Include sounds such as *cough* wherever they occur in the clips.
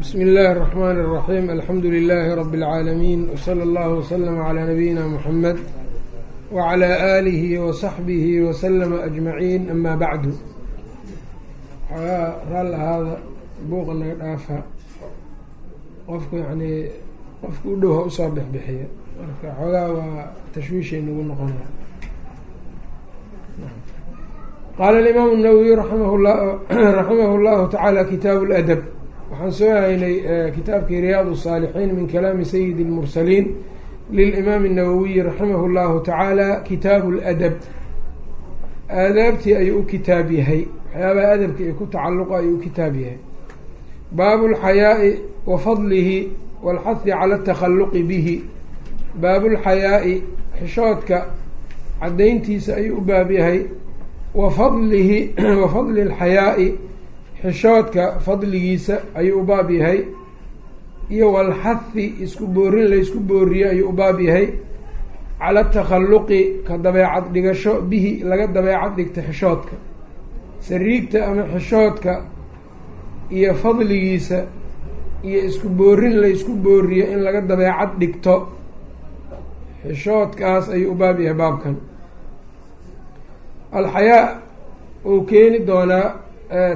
bsmi اllahi الرحmn الرaxيm alxamdu لilaahi rb اlcaalamiin wslى اllah wslm عlى nabiyina mxamed wعlى alihi وصaxbihi wslma أجmaciin ama bacdu waxoogaa raal ahaada buuqa naga dhaafa qofku yanii qofku u dhow ha usoo bixbixiya marka xoogaa waa tashwiishay nagu noqonaya qaala اlimaamu الnawowiy *clears throat* raximah اllahu taعaalى kitaabu اladab waxaan soo haynay kitaabkii riyaad الصاalixiin min kalaami sayidi الmursaliin lilimaami الnawowiyi raximah اllahu tacaala kitaabu اladab aadaabtii ayuu u kitaab yahay waxyaabaha adabka iyo ku tacalluqa ayuu u kitaab yahay baabu اlxayaaءi wa fadlihi wاlxahi cala اtakhaluqi bihi baabulxayaa'i xishoodka caddayntiisa ayuu u baab yahay wa fadlihi *clears throat* wa fadli اlxayaa'i xishoodka fadligiisa ayuu u baab yahay iyo walxahi isku boorin laysku booriye ayuu u baab yahay. Cala takhalluqi ka dabeecad dhigasho bihi laga dabeecad dhigta xishoodka sariigta ama xishoodka iyo fadligiisa iyo isku boorin laysku booriyo in laga dabeecad dhigto xishoodkaas ayuu u baab yahay baabkan. Alxayaa uu keeni doonaa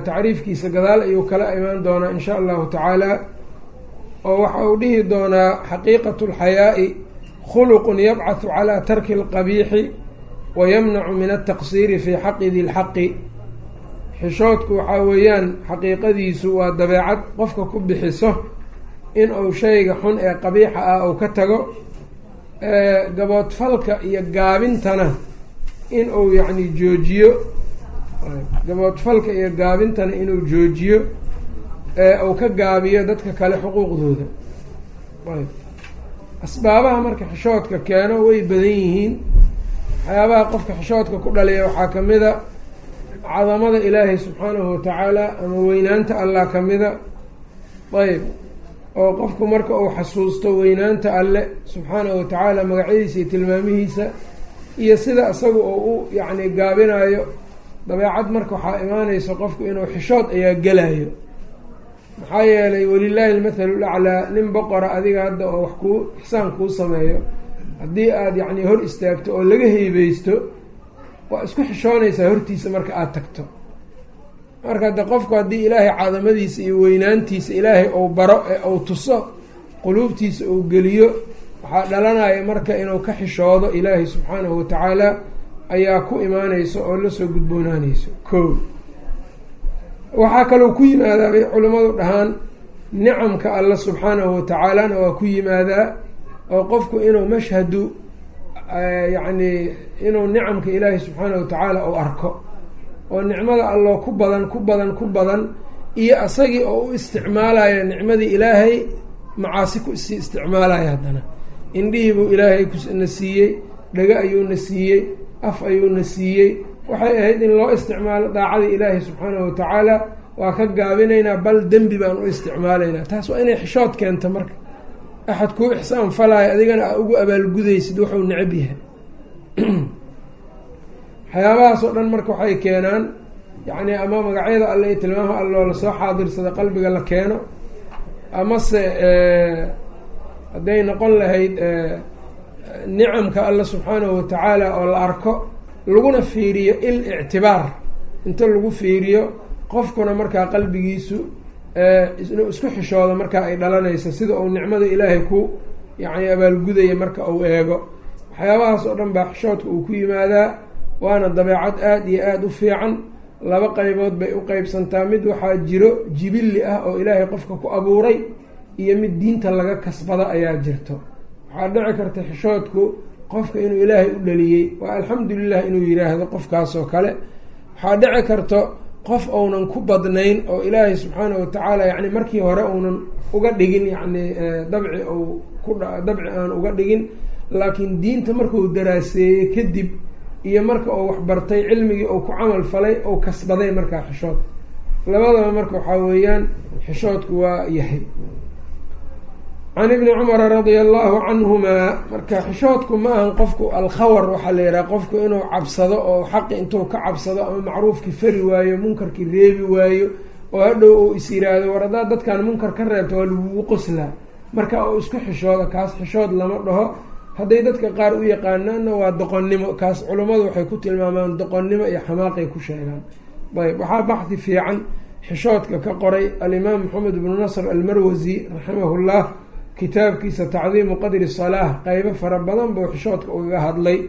tacriifkiisa gadaal ayuu kala imaan doonaa in sha allahu tacaala oo waxa uu dhihi doonaa xaqiiqatu اlxayaa'i khuluqun yabcahu calaa tarki اlqabiixi wa yamnacu min altaqsiiri fii xaqi di lxaqi xishoodku waxaa weeyaan xaqiiqadiisu waa dabeecad qofka ku bixiso in uu shayga xun ee qabiixa ah uu ka tago gaboodfalka iyo gaabintana in uu yacni joojiyo gaboodfalka iyo gaabintana inuu joojiyo ee uu ka gaabiyo dadka kale xuquuqdooda. Ayb asbaabaha marka xishoodka keeno way badan yihiin. Waxyaabaha qofka xishoodka ku dhaliya waxaa ka mida cadamada ilaahay subxaanahu watacaala ama weynaanta allah ka mida ayb oo qofku marka uu xasuusto weynaanta alle subxaanahu watacaala magacyadiisa iyo tilmaamihiisa iyo sida isaga oo u yacni gaabinayo dabeecad marka waxaa imaanaysa qofku inuu xishood ayaa gelayo maxaa yeelay walilaahi almathalu laclaa nin boqora adiga hadda oo wax kuu ixsaan kuu sameeyo haddii aada yacni hor istaagto oo laga heybeysto waa isku xishoonaysaa hortiisa marka aada tagto. Marka de qofku haddii ilaahay cadamadiisa iyo weynaantiisa ilaahay ou baro ee uu tuso quluubtiisa uu geliyo waxaa dhalanaya marka inuu ka xishoodo ilaahay subxaanahu watacaala ayaa ku imaaneyso oo la soo gudboonaaneyso ko waxaa kaloo ku yimaadaa bay culimmadu dhahaan nicamka alla subxaanahu watacaalana waa ku yimaadaa oo qofku inuu mashhadu yacni inuu nicamka ilaahay subxaanahu watacaala uu arko oo nicmada alloo ku badan ku badan ku badan iyo asagii oo u isticmaalaya nicmadii ilaahay macaasi ku sii isticmaalaya haddana. Indhihii buu ilaahay na siiyey dhago ayuuna siiyey af ayuuna siiyey. Waxay ahayd in loo isticmaalo daacadii ilaahi subxaanahu watacaala waa ka gaabinaynaa bal dembi baan u isticmaalaynaa. Taas waa inay xishood keenta marka. Axad kuu ixsaan falaayo adigana aa ugu abaalgudaysid wuxuu necab yahay. *clears throat* Waxyaabahaas oo dhan marka waxay keenaan yacni ama magacyada alle iyo tilmaamaha alloo la soo xaadirsada qalbiga la keeno. Amase hadday noqon lahayd nicamka alla subxaanahu watacaala oo la arko laguna fiiriyo il ictibaar. Inta lagu fiiriyo qofkuna markaa qalbigiisu inuu isku xishoodo markaa ay dhalanayso sida uu nicmada ilaahay ku yacni abaalgudaya marka uu eego. Waxyaabahaas oo dhan baa xishoodka uu ku yimaadaa waana dabeecad aada iyo aada u fiican. Laba qaybood bay u qeybsantaa mid waxaa jiro jibilli ah oo ilaahay qofka ku abuuray iyo mid diinta laga kasbado ayaa jirto waxaa dhici karta xishoodku qofka inuu ilaahay u dhaliyey waa alxamdulilah inuu yiraahdo qofkaasoo kale. Waxaa dhici karto qof ounan ku badnayn oo ilaahay subxaanahu watacaala yacni markii hore uunan uga dhigin yacni dabci ou ku dabci aan uga dhigin laakiin diinta markuu daraaseeyey kadib iyo marka uu waxbartay cilmigii uu ku camal falay ou kasbaday markaa xishood. Labadaba marka waxaa weeyaan xishoodku waa yahay can ibni cumara radia allahu canhumaa marka xishoodku ma ahan qofku alkhawar waxaa la yidhaha qofku inuu cabsado oo xaqi intuu ka cabsado ama macruufkii fari waayo munkarkii reebi waayo oo hadhow uu is yiraahdo war haddaad dadkan munkar ka reebto waa lagugu qoslaa marka uu isku xishooda kaas xishood lama dhaho. Hadday dadka qaar u yaqaanaanna waa doqonnimo kaas culummadu waxay ku tilmaamaan doqonnimo iyo xamaaqay ku sheegaan. Ayb waxaa baxdi fiican xishoodka ka qoray alimaam maxamed ibnu nasr almarwasi raximahullah kitaabkiisa tacdiimu qadri salaah qeybo fara badan buu xishoodka ugaga hadlay.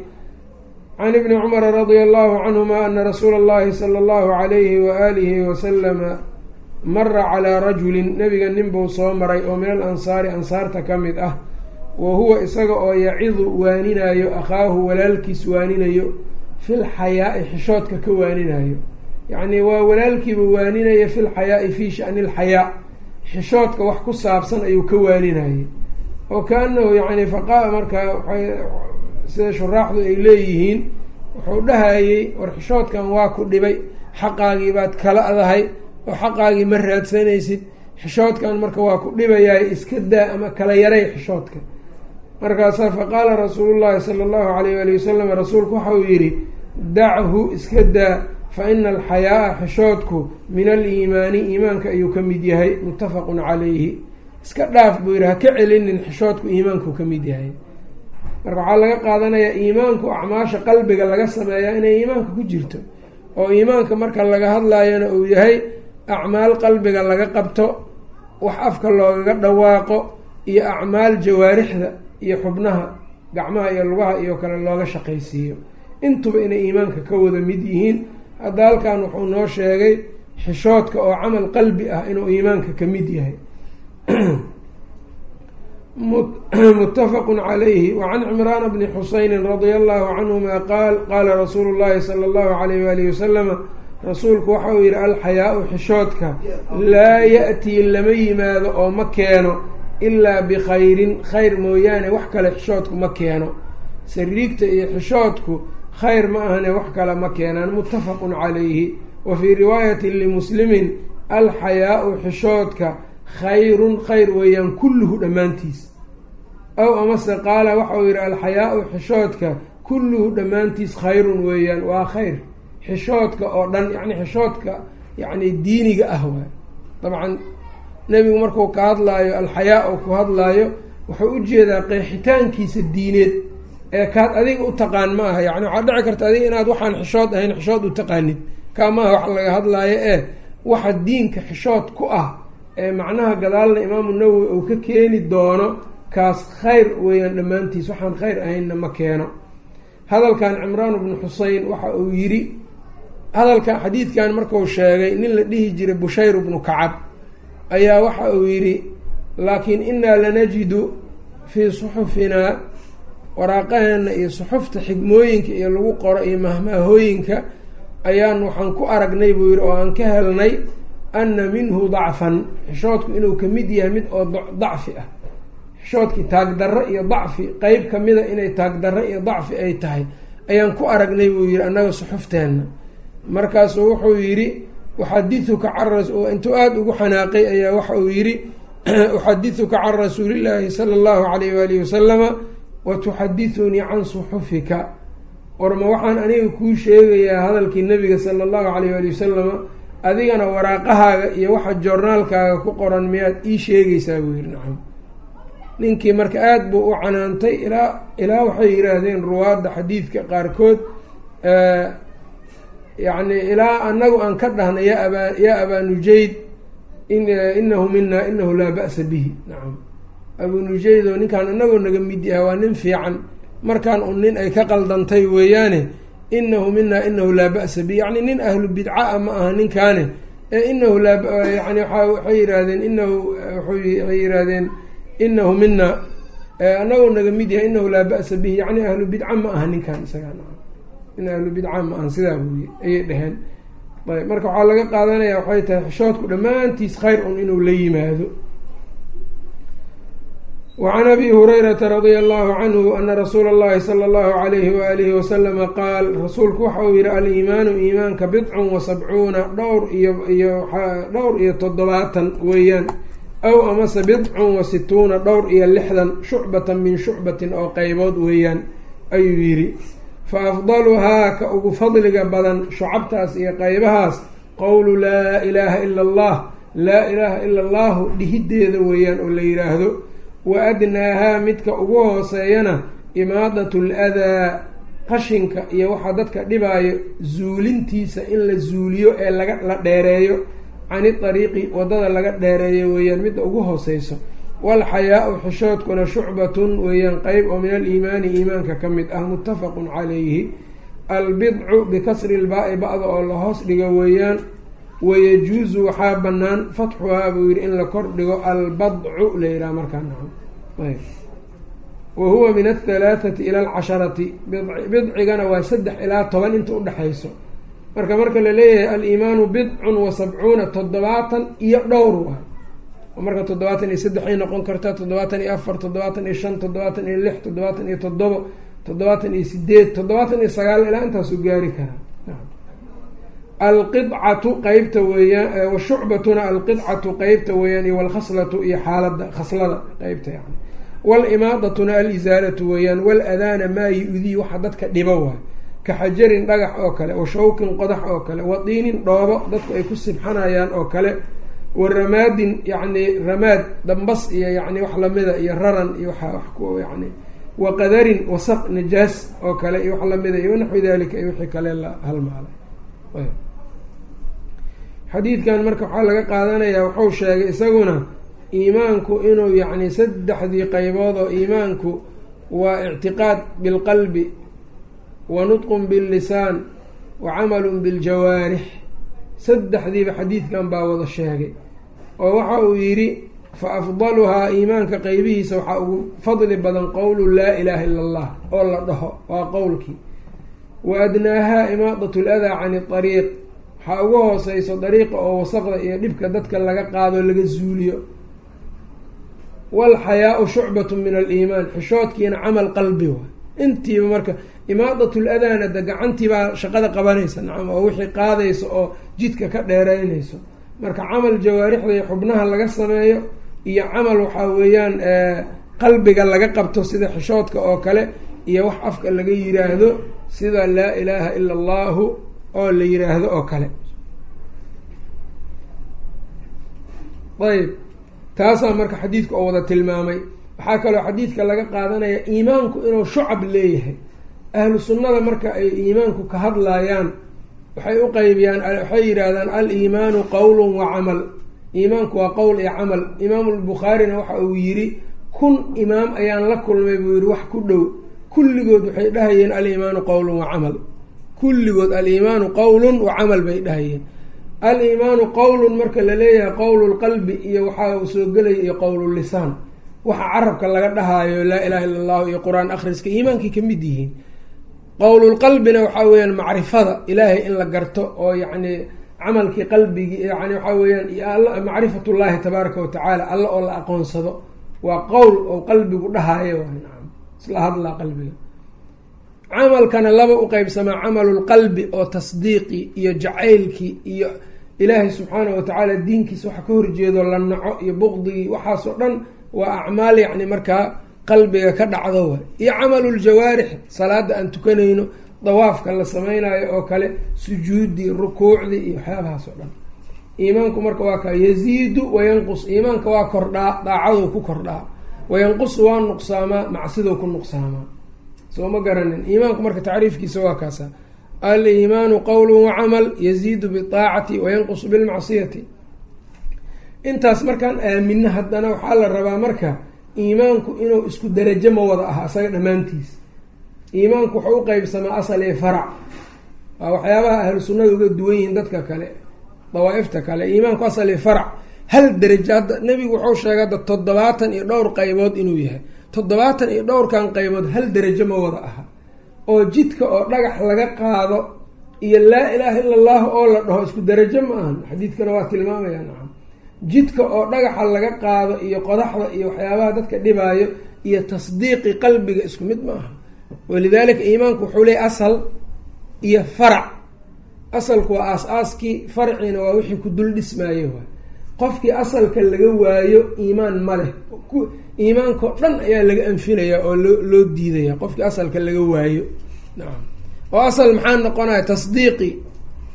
Can ibni cumara radia allahu canhuma ana rasuula allahi sala allahu calayhi waaalihi wasalama mara calaa rajulin nebiga nin buu soo maray oo min al ansaari ansaarta ka mid ah wa huwa isaga oo yacidu waaninaayo akhaahu walaalkiis waaninayo fil xayaa-i xishoodka ka waaninayo. Yacni waa walaalkiiba waaninaya fil xayaa-i fii shani lxayaa xishoodka wax ku saabsan ayuu ka waaninayay oo kaanahu yacni faqa markaa waay sida shuraaxdu ay leeyihiin wuxuu dhahayey war xishoodkan waa ku dhibay xaqaagii baad kala adahay oo xaqaagii ma raadsanaysid xishoodkan marka waa ku dhibayaay iska daa ama kala yaray xishoodka. Markaasaa faqaala rasuulu llahi sala allahu alayh ali wasalam rasuulku waxa uu yidhi dachu iska daa fa ina alxayaaa xishoodku min aliimaani iimaanka ayuu ka mid yahay muttafaqun calayhi iska dhaaf buu yidhi ha ka celinin xishoodku iimaanku ka mid yahay marka waxaa laga qaadanayaa iimaanku acmaasha qalbiga laga sameeyaa inay iimaanka ku jirto oo iimaanka marka laga hadlaayona uu yahay acmaal qalbiga laga qabto wax afka loogaga dhawaaqo iyo acmaal jawaarixda iyo xubnaha gacmaha iyo lugaha iyo kale looga shaqaysiiyo intuba inay iimaanka ka wada mid yihiin hadda halkan wuxuu noo sheegay xishoodka oo camal qalbi ah inuu iimaanka ka mid yahay. *clears throat* *clears throat* Muttafaqu calayhi. Wacan cimraana bni xuseynin radia allahu canhuma qaal qaala rasuulu llahi sala allahu alayh waalihi wasalama rasuulku waxa uu yihi alxayaa-u xishoodka laa ya-tii lama yimaado oo ma keeno ilaa bikhayrin khayr mooyaane wax kale xishoodku ma keeno. Sariigta iyo xishoodku khayr ma ahane wax kale ma keenaan muttafaqun calayhi. Wa fii riwaayati limuslimin alxayaa-u xishoodka khayrun khayr weeyaan kulluhu dhammaantiis. Ow amase qaala waxa uu yidhi alxayaa-u xishoodka kulluhu dhammaantiis khayrun weeyaan. Waa khayr. Xishoodka oo dhan yacni xishoodka yacni diiniga ah waay. Dabcan nebigu markuu ka hadlaayo alxayaa u ku hadlaayo wuxuu u jeedaa qeexitaankiisa diineed ee kaad adiga u taqaan ma aha yacni waxaad dhici karta adiga inaad waxaan xishood ahayn xishood u taqaanid. Kaa maaha wax laga hadlaayo ee waxa diinka xishood ku ah ee macnaha gadaalna imaamu nawowi uu ka keeni doono kaas khayr weeyaan dhammaantiis waxaan khayr ahaynna ma keeno. Hadalkan cimraan bnu xuseyn waxa uu yidhi hadalkan xadiidkan marku sheegay nin la dhihi jiray bushayr bnu kacab ayaa waxa uu yidhi laakiin inaa lanajidu fii suxufinaa waraaqaheena iyo suxufta xigmooyinka iyo lagu qoro iyo mahmaahooyinka ayaan waxaan ku aragnay buu yidhi oo aan ka helnay ana minhu dacfan xishoodku inuu ka mid yahay mid oo dacfi ah. Xishoodkii taagdarro iyo dacfi qeyb kamida inay taagdarro iyo dacfi ay tahay ayaan ku aragnay buu yidhi annaga suxufteenna. Markaasuu wuxuu yidhi uxadiuka can intuu aada ugu xanaaqay ayaa waxa uu yidhi *clears throat* uxadiuka can rasuulillaahi sala allahu alayh waalihi wasalama wa tuxadithunii can suxufika warma waxaan aniga kuu sheegayaa hadalkii nabiga sala allahu alayh waali wasalama adigana waraaqahaaga iyo waxa joornaalkaaga ku qoran miyaad ii sheegaysaa buu yihi nacam ninkii marka aada buu u canaantay ilaa ilaa waxay yidhaahdeen ruwaadda xadiidka qaarkood yacni ilaa anagu aan ka dhahna ya abaa yaa abaa nujayd inahu mina inahu laa ba'sa bihi nacam abuu nujayd oo ninkaan anagoo naga mid yahay waa nin fiican. Markaan un nin ay ka qaldantay weeyaane inahu mina inahu laa ba'sa bihi. Yacni nin ahlu bidca ma aha ninkaane. Ee inahu laa yani waxay yidhaahdeen inahu waxay yidhaahdeen inahu mina anagoo naga mid yahay inahu laa ba'sa bihi. Yacni ahlu bidca ma aha ninkan isagaa in ahlu bidca ma ahan sidaa buuye ayay dheheen ayb marka waxaa laga qaadanaya waxay tahay xishoodku dhammaantiis khayr un inuu la yimaado wacan abi hurayrata radia allahu canhu ana rasuula اllahi sala allahu alayhi waalihi wasalama qaal rasuulku waxa uu yihi aliimaanu iimaanka bidcun wa sabcuuna dhowr iyo iyo dhowr iyo toddobaatan weeyaan aw amase bidcun wa situuna dhowr iyo lixdan shucbatan min shucbatin oo qeybood weeyaan ayuu yidhi fa afdaluhaa ka ugu fadliga badan shucabtaas iyo qeybahaas qowlu laa ilaaha ila allah laa ilaaha ila allahu dhihideeda weeyaan oo la yidhaahdo wa adnaahaa midka ugu hooseeyana imaadatu ladaa qashinka iyo waxaa dadka dhibaayo zuulintiisa in la zuuliyo ee laga la dheereeyo cani ariiqi waddada laga dheereeyo weeyaan midda ugu hooseyso walxayaa-u xishoodkuna shucbatun weeyaan qeyb oo min aliimaani iimaanka ka mid ah muttafaqun calayhi albidcu bikasri lbaa-i ba-da oo la hoos dhigo weeyaan wayajuusu waxaa bannaan fatxuhaa buu yidhi in la kor dhigo albadcu la yidhaha markaa nacam wa huwa min athalaathati ila alcasharati. Bidcigana waa saddex ilaa toban inta udhexayso marka marka la leeyahay aliimaanu bidcun wa sabcuuna toddobaatan iyo dhowr waa oo marka toddobaatan iyo saddexay noqon kartaa toddobaatan iyo afar toddobaatan iyo shan toddobaatan iyo lix toddobaatan iyo toddobo toddobaatan iyo sideed toddobaatan iyo sagaal ilaa intaasu gaari karaa alqidcatu qeybta weeyaan washucbatuna alqidcatu qeybta weeyaan iyo walkhaslatu iyo xaalada khaslada qeybta yani walimaadатuna alisaalatu weeyaan waladaana maa yu-dii waxa dadka dhibo waay. Ka xajarin dhagax oo kale wa shawkin qodax oo kale wa diinin dhoobo dadku ay ku sibxanayaan oo kale wa ramaadin yacni ramaad dambas iyo yani wax lamida iyo raran iyo waa ku yani wa qadarin wasaq najaas oo kale iyo wax lamida iyo wanaxwi dalika iyo wixii kale la halmaalay xadiidkan marka waxaa laga qaadanayaa wuxuu sheegay isaguna iimaanku inuu yacni saddexdii qeybood oo iimaanku waa ictiqaad bilqalbi wa nutqun billisaan wa camalun biljawaarix. Saddexdiiba xadiidkan baa wada sheegay oo waxa uu yidhi fa afdaluhaa iimaanka qeybihiisa waxaa ugu fadli badan qowlu laa ilaaha ila allah oo la dhaho waa qowlkii. Wa adnaahaa imaadat ladaa cani ariiq waxaa ugu hooseyso dariiqa oo wasaqda iyo dhibka dadka laga qaado laga zuuliyo. Walxayaau shucbatu min aliimaan xishoodkiina camal qalbi waay. Intiiba marka imaadat ladaana de gacantiibaa shaqada qabanaysa nacam oo wixii qaadaysa oo jidka ka dheereynayso marka camal jawaarixda iyo xubnaha laga sameeyo iyo camal waxaa weeyaan qalbiga laga qabto sida xishoodka oo kale iyo wax afka laga yiraahdo sida laa ilaaha ila allahu oo la yiraahdo oo kale. Ayb taasaa marka xadiidka oo wada tilmaamay. Waxaa kaloo xadiidka laga qaadanaya iimaanku inuu shucab leeyahay. Ahlu sunnada marka ay iimaanku ka hadlayaan waxay u qeybiyaan waxay yidhaahdaan al-iimaanu qowlun wa camal. Iimaanku waa qowl iyo camal. Imaamu lbukhaarina waxa uu yidhi kun imaam ayaan la kulmay buu yihi wax ku dhow. Kulligood waxay dhahayeen al-iimaanu qowlun wa camal kulligood al-iimaanu qowlun wa camal bay dhahayeen. Al-iimaanu qowlun marka la leeyahay qowlu lqalbi iyo waxaa soo gelaya iyo qowlulisaan waxa carabka laga dhahaayo laa ilaha illa allahu iyo qur'aan akhriska iimaankay ka mid yihiin. Qowlulqalbina waxaa weeyaan macrifada ilaahay in la garto oo yacni camalkii qalbigii yani waxaa weeyaan macrifat llahi tabaaraka wa tacaala alla oo la aqoonsado waa qowl oo qalbigu dhahaayo isla hadlaa qalbiga camalkana laba u qeybsamaa camalulqalbi oo tasdiiqi iyo jacaylkii iyo ilaahay subxaanahu watacaala diinkiisa waxa ka horjeedo la naco iyo buqdigii waxaasoo dhan waa acmaal yacni markaa qalbiga ka dhacdo waay iyo camaluljawaarix salaada aan tukanayno dawaafka la samaynayo oo kale sujuuddii rukuucdii iyo waxyaabahaas dhan. Iimaanku marka waa kaa yaziidu wayanqus iimaanka waa kordhaa daacaduu ku kordhaa. Wayanqusu waa nuqsaamaa macsiduu ku nuqsaamaa soo ma garanin. Iimaanku marka tacriifkiisa waa kaasa al-iimaanu qowlu wacamal yaziidu biaacati wayanqusu bilmacsiyati. Intaas markaan aamino haddana waxaa la rabaa marka iimaanku inuu isku darajo ma wada aha asaga dhammaantiis. Iimaanku wuxuu u qeybsamaa asal iyo farac. Waa waxyaabaha ahlu sunnada uga duwan yihiin dadka kale dawaa-ifta kale. Iimaanku asal iyo farac. Hal darajo hadda nebigu wuxuu sheegay hadda toddobaatan iyo dhowr qaybood inuu yahay toddobaatan iyo dhowrkan qaybood hal darajo ma wada aha. oo jidka oo dhagax laga qaado iyo laa ilaaha ila allahu oo la dhaho isku darajo ma ahan. xadiidkana waa tilmaamaya nacam. jidka oo dhagaxa laga qaado iyo qodaxda iyo waxyaabaha dadka dhibaayo iyo tasdiiqi qalbiga isku mid ma aha. walidaalika iimaanku wuxuu leeyay asal iyo farac. asalku waa aas-aaskii farciina waa wixii ku dul dhismaaye waay qofkii asalka laga waayo iimaan ma leh. Iimaankao dhan ayaa laga anfinaya oo loo loo diidaya qofkii asalka laga waayo. Nacam oo asal maxaa noqonaya? Tasdiiqi.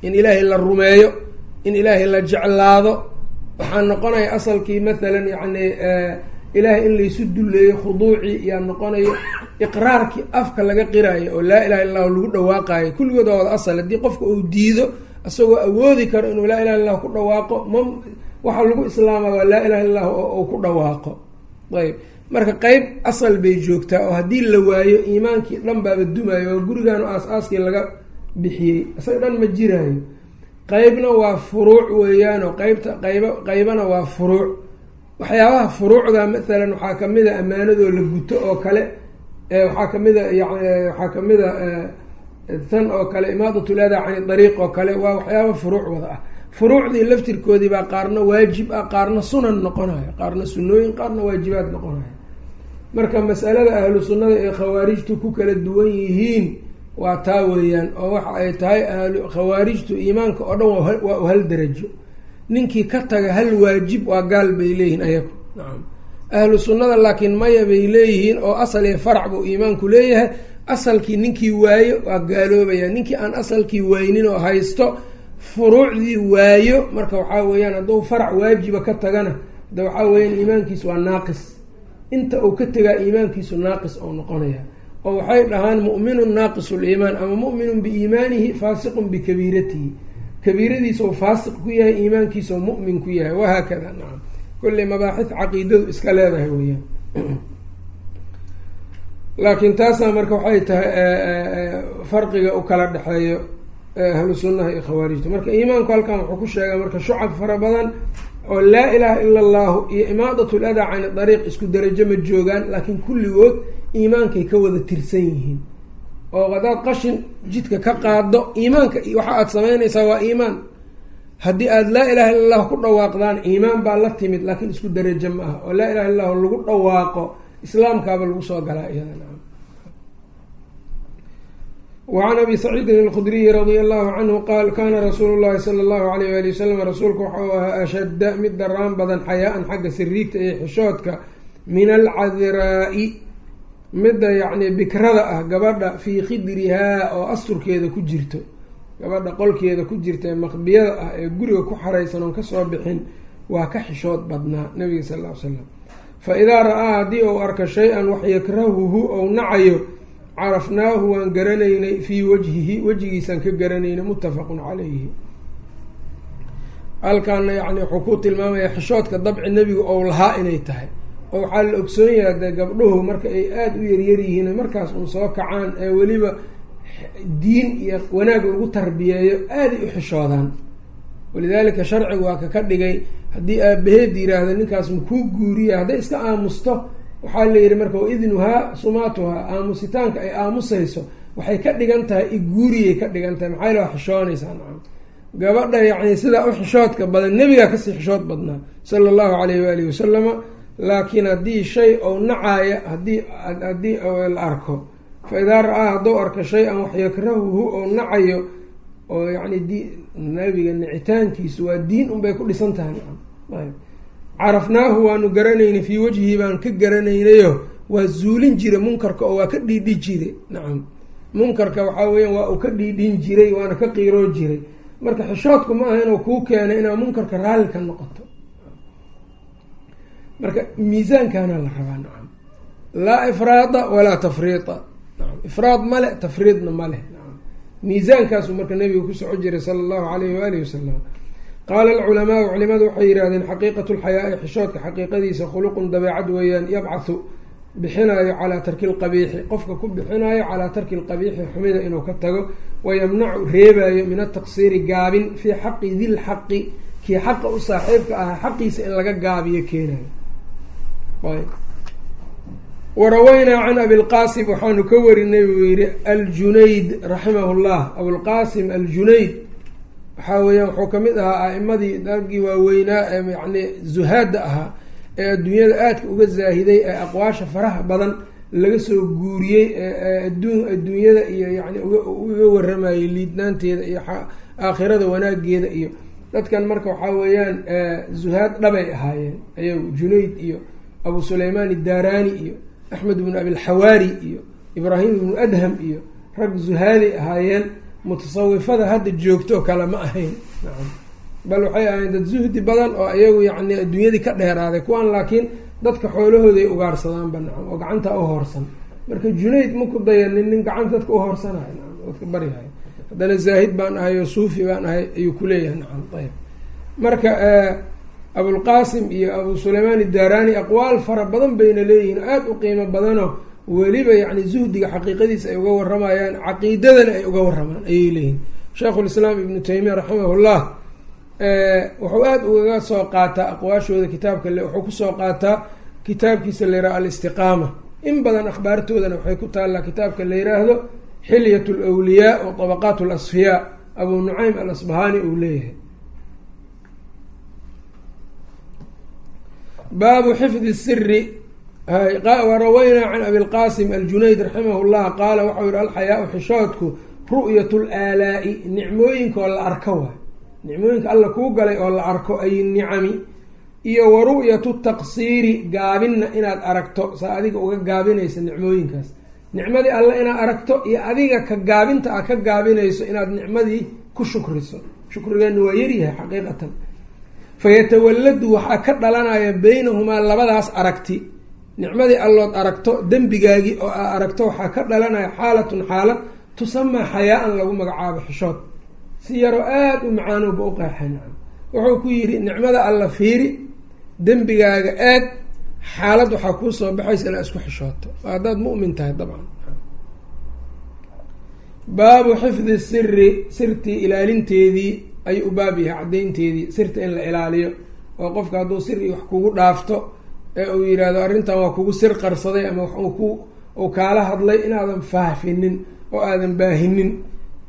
In ilaahay la rumeeyo in ilaahay la jeclaado. Waxaa noqonaya asalkii mathalan yacni ilaahay in laysu dulleeyo khuduucii yaa noqonayo iqraarkii afka laga qiraayo oo laa ilaha illahu lagu dhawaaqaayo. Kulligood wada asal. Haddii qofka uu diido isagoo awoodi karo inuu laa ilaha illahu ku dhawaaqo ma waxaa lagu islaama waa laa ilaha illahu oo uu ku dhawaaqo. Ayb marka qeyb asal bay joogtaa oo haddii la waayo iimaankii dhan baaba dumaayo oo gurigan aas-aaskii laga bixiyey isaga dhan ma jiraayo. Qeybna waa furuuc weeyaanoo qeybta qayb qeybana waa furuuc. Waxyaabaha furuucda mathalan waxaa ka mid a ammaanadoo la guto oo kale waxaa ka mid a yani waxaa ka mid a tan oo kale imaadatulada cani dariiq oo kale waa waxyaaba furuuc wada ah furuucdii laftirkoodii baa qaarna waajib ah qaarna sunan noqonayo qaarna sunooyin qaarna waajibaad noqonayo marka masalada ahlu sunnada ee khawaarijtu ku kala duwan yihiin waa taa weeyaan oo waxa ay tahay khawaarijtu iimaanka oo dhan waa hal darajo. Ninkii ka taga hal waajib waa gaal bay leeyihiin ayagu. Nacam ahlu sunnada laakiin maya bay leeyihiin oo asal iyo farac buu iimaanku leeyahay. Asalkii ninkii waayo waa gaaloobaya. Ninkii aan asalkii waynin oo haysto furuucdii waayo marka waxaa weeyaan hadduu farac waajiba ka tagana de waxaa weeyaan iimaankiisu waa naaqis. Inta uu ka tegaa iimaankiisu naaqis oo noqonaya oo waxay dhahaan mu'minun naaqisu liimaan ama mu'minun biiimaanihi faasiqun bikabiiratihi. Kabiiradiisa u faasiq ku yahay iimaankiisa u mu'min ku yahay. Wahaakada nacam kulley mabaaxid caqiidadu iska leedahay weeyaan. *clears throat* Laakiin taasaa marka waxay tahay farqiga u kala dhexeeyo ahlu sunnaha iyo khawaarijta. Marka iimaanku halkan wuxuu ku sheegaa marka shucab fara badan oo laa ilaaha ila allahu iyo imaadat ladaa cani dariiq isku darajo ma joogaan laakiin kulligood iimaankay ka wada tirsan yihiin. Oo hadaad qashin jidka ka qaado iimaanka waxa aad samaynaysaa waa iimaan. Haddii aada laa ilaha illa allahu ku dhawaaqdaan iimaan baa la timid laakiin isku darajo ma aha. Oo laa ilaha illahu lagu dhawaaqo islaamkaaba lagu soo galaa iyada wacan abi saciidin alkhudriyi radia allahu canhu qaal kana rasuulu llahi sala allahu alayh wali wasalam rasuulku waxau ahaa ashadda mid daraan badan xayaa-an xagga siriigta iyo xishoodka min alcadiraa'i midda yacni bikrada ah gabadha fii khidrihaa oo asturkeeda ku jirto gabadha qolkeeda ku jirta ee maqbiyada ah ee guriga ku xaraysan oon ka soo bixin waa ka xishood badnaa nabiga sal slam fa idaa ra'aa haddii uu arka shay-an wax yakrahuhu ou nacayo carafnaahu waan garanaynay fii wajhihi wejigiisaan ka garanaynay muttafaqun calayhi. Halkaana yacni wuxuu ku tilmaamaya xishoodka dabci nebigu ou lahaa inay tahay. Oo waxaa la ogsoon yaha dee gabdhuhu marka ay aada u yaryar yihiin markaas un soo kacaan ee weliba diin iyo wanaag lagu tarbiyeeyo aaday u xishoodaan. Walidaalika sharcigu waa ka ka dhigay haddii aabaheed yiraahdo ninkaas makuu guuriya hadday iska aamusto waxaa la yihi marka waidnuhaa sumaatuhaa aamusitaanka ay aamusayso waxay ka dhigan tahay iguuriyay ka dhigan tahay. Maxaa yale waa xishoonaysaa nacam. Gabadha yacni sidaa u xishoodka badan nebigaa ka sii xishood badnaa sala allahu alayh waalihi wasalama laakiin haddii shay ou nacaaya haddii haddii la arko fa idaa ra'aa hadduu arko shay-an wax yakrahuhu ou nacayo oo yacni di nabiga nicitaankiisu waa diin unbay ku dhisan tahay nacam carafnaahu waanu garanaynay fii wajhii baan ka garanaynayo waa zuulin jiray munkarka oo waa ka dhiidhi jiray. Nacam munkarka waxaa weeyaan waa uu ka dhiidhin jiray waana ka qiiroo jiray. Marka xishoodku ma aha inuu kuu keenay inaad munkarka raalli ka noqoto. Marka miisaankaana la rabaa nacam laa ifraada walaa tafriida. Nacam ifraad male tafriidna ma leh. Nacam miisaankaasu marka nabiga ku soco jiray sala allahu alayhi waalihi wasalam qaala alculamaau culimadu waxay yidhahdeen xaqiiqatu lxayaa-i xishoodka xaqiiqadiisa khuluqun dabeecad weeyaan yabcathu bixinaayo calaa tarki lqabiixi qofka ku bixinaayo calaa tarki lqabiixi xumida inuu ka tago wayamnacu reebaayo min ataqsiiri gaabin fii xaqi dilxaqi kii xaqa u saaxiibka ahaa xaqiisa in laga gaabiyo keenayo warawaynaa can abilqaasim waxaanu ka warinay buu yihi aljunayd raximahu llah abulqaasim aljunayd waxaa weeyaan wuxuu ka mid ahaa a-imadii waaweynaa ee yacni zuhaadda ahaa ee adduunyada aadka uga zaahiday ee aqwaasha faraha badan laga soo guuriyey ee adduun adduunyada iyo yani uga waramayay liidnaanteeda iyo aakhirada wanaageeda iyo dadkan marka waxaa weeyaan zuhaad dhabay ahaayeen. Ayagu junayd iyo abu sulaymaan idaaraani iyo axmed ibnu abilxawaari iyo ibraahim ibnu adham iyo rag zuhaaday ahaayeen mutasawifada hadda joogtoo kale ma ahayn. Bal waxay ahayn dad zuhdi badan oo iyagu yacni adduunyadii ka dheeraaday kuwan laakiin dadka xoolahooda ay ugaarhsadaanba nacam oo gacanta u hoorsan. Marka junayd maku dayanin nin gacanta dadka u hoorsanayo nacam dadka baryahay haddana zaahid baan ahay oo suufi baan ahay ayuu kuleeyahay nacam ayb marka abulqaasim iyo abu sulaymaan idaarani aqwaal fara badan bayna leeyihiin aada u qiimo badanoo weliba yacni zuhdiga xaqiiqadiisa ay uga waramayaan caqiidadana ay uga waramaan ayay leeyihiin. Sheikhulislaam ibnu taymiya raximahullah wuxuu aada ugaga soo qaataa aqwaashooda kitaabka le wuxuu ku soo qaataa kitaabkiisa la yihahdo alistiqaama. In badan akhbaartoodana waxay ku taallaa kitaabka la yiraahdo xilyat lwliyaa wa tabaqaat lasfiyaa abu nucaym alasbahani uu leeyahay. Baabu xifdi siri warawaynaa can abilqaasim aljunayd raximah llah qaala waxau yihi alxayaau xishoodku ru'yat laalaa'i nicmooyinka oo la arko waay nicmooyinka alla kuu galay oo la arko ay nicami iyo wa ru'yatu taqsiiri gaabinna inaad aragto saa adiga uga gaabinaysa nicmooyinkaas nicmadii alle inaad aragto iyo adiga ka gaabinta aad ka gaabinayso inaad nicmadii ku shukriso shukrigeena waa yaryahay xaqiiqatan fayatawalladu waxaa ka dhalanaya beynahumaa labadaas aragti nicmadii allood aragto dembigaagii oo aa aragto waxaa ka dhalanaya xaalatun xaalad tusamaa xayaa-an lagu magacaabo xishood. Si yaroo aada u macaanowba u qeexay nacam. Wuxuu ku yidhi nicmada alla fiiri dembigaaga aad xaalad waxaa kuu soo baxaysa inaad isku xishooto. Haddaad mu'min tahay dabcan. Baabu xifdi siri sirtii ilaalinteedii ayuu u baab yahay caddaynteedii sirta in la ilaaliyo oo qofka hadduu sir iyo wax kugu dhaafto ee uu yidhaahdo arrintan waa kugu sir qarsaday ama ku uu kaala hadlay inaadan faahfinin oo aadan baahinin.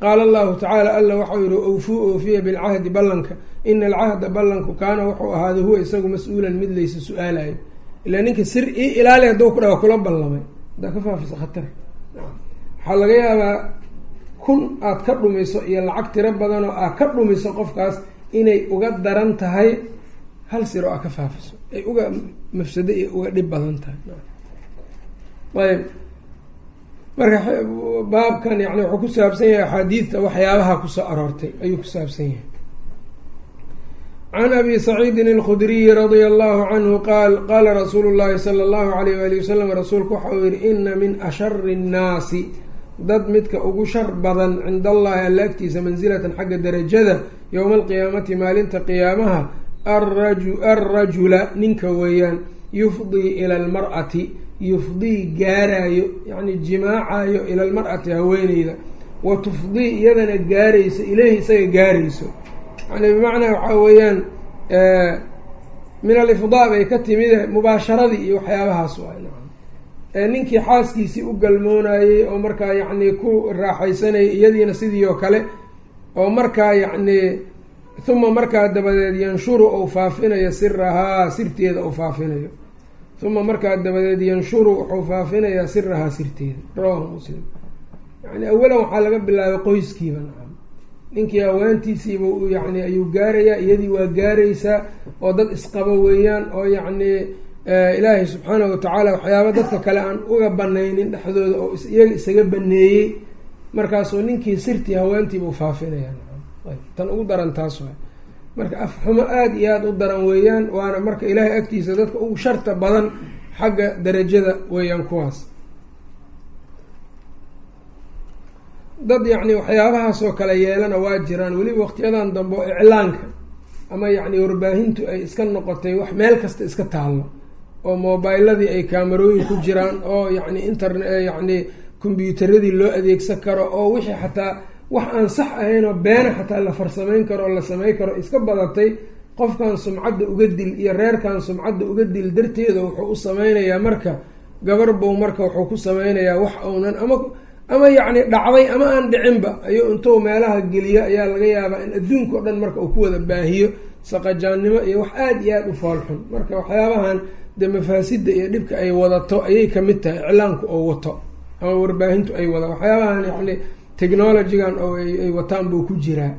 Qaala allahu tacaala alla waxau yihi owfuu oofiya bilcahdi ballanka ina alcahda ballanku kaana wuxuu ahaaday huwa isagu mas'uulan mid laysa su'aalayo ilaa ninka sir ii ilaali hadduu ku dhaha kula ballamay. Haddaa ka faafisa khatar. Waxaa laga yaabaa kun aada ka dhumiso iyo lacag tiro badan oo aad ka dhumiso qofkaas inay uga daran tahay hal sir oo aad ka faafiso. Ay uga mafsado uga dhib badan tahay. Ayb marka baabkan yani wuxuu ku saabsan yahay axaadiidta waxyaabaha ku soo aroortay ayuu ku saabsan yahay. Can abi saciidin alkhudriyi radia allahu canhu qaal qaala rasuulu llahi sala allahu alayh waali wasalam rasuulku waxa uu yihi ina min ashari nnaasi dad midka ugu shar badan cinda allahi alla agtiisa mansilatan xagga darajada yowma alqiyaamati maalinta qiyaamaha alrajula ninka weeyaan yufdii ila almar'ati yufdii gaaraayo yacni jimaacayo ila almar'ati haweeneyda wa tufdii iyadana gaarayso ileyhi isaga gaarayso. yani bimacnaa waxaa weeyaan min alifdaa bay ka timid mubaasharadii iyo waxyaabahaas waay ninkii xaaskiisii u galmoonayey oo markaa yacni ku raaxaysanayay iyadiina sidii oo kale oo markaa yacni uma markaa dabadeed yanshuru ou faafinayo sirahaa sirteeda ou faafinayo uma markaa dabadeed yanshuru wuxuu faafinayaa sirahaa sirteeda rawahu muslim yani awalan waxaa laga bilaabay qoyskiiba nacam ninkii hawaantiisiiba yani ayuu gaarayaa iyadii waa gaaraysaa oo dad isqabo weeyaan oo yacni ilaahay subxaanahu watacaala waxyaaba dadka kale aan uga banaynin dhexdooda oo iyaga isaga baneeyey markaasuu ninkii sirtii haweentiibuu faafinaya tan ugu daran taas waay marka afxumo aada iyo aada u daran weeyaan waana marka ilaahay agtiisa dadka ugu sharta badan xagga darajada weeyaan kuwaas. Dad yacni waxyaabahaasoo kale yeelana waa jiraan. Weliba waqtiyadan dambe oo iclaanka ama yacni warbaahintu ay iska noqotay wax meel kasta iska taallo oo mobiladii ay kaamarooyin ku jiraan oo yacni internet yacni kombyuutaradii loo adeegsan karo oo wixii xataa wax aan sax ahaynoo beena xataa la farsamayn karo oo la samay karo iska badatay qofkan sumcadda uga dil iyo reerkan sumcadda uga dil darteeda wuxuu u sameynayaa marka gabar bow marka wuxuu ku sameynayaa wax uunan ama ama yacni dhacday ama aan dhicinba ayuu intuu meelaha geliyo ayaa laga yaabaa in adduunka o dhan marka uu ku wada baahiyo saqajaannimo iyo wax aada iyo aada u foolxun marka waxyaabahan dee mafaasida iyo dhibka ay wadato ayay ka mid tahay iclaanku oo wato ama warbaahintu ay wada waxyaabahan yacni technologygan oo ay wataan buu ku jiraa.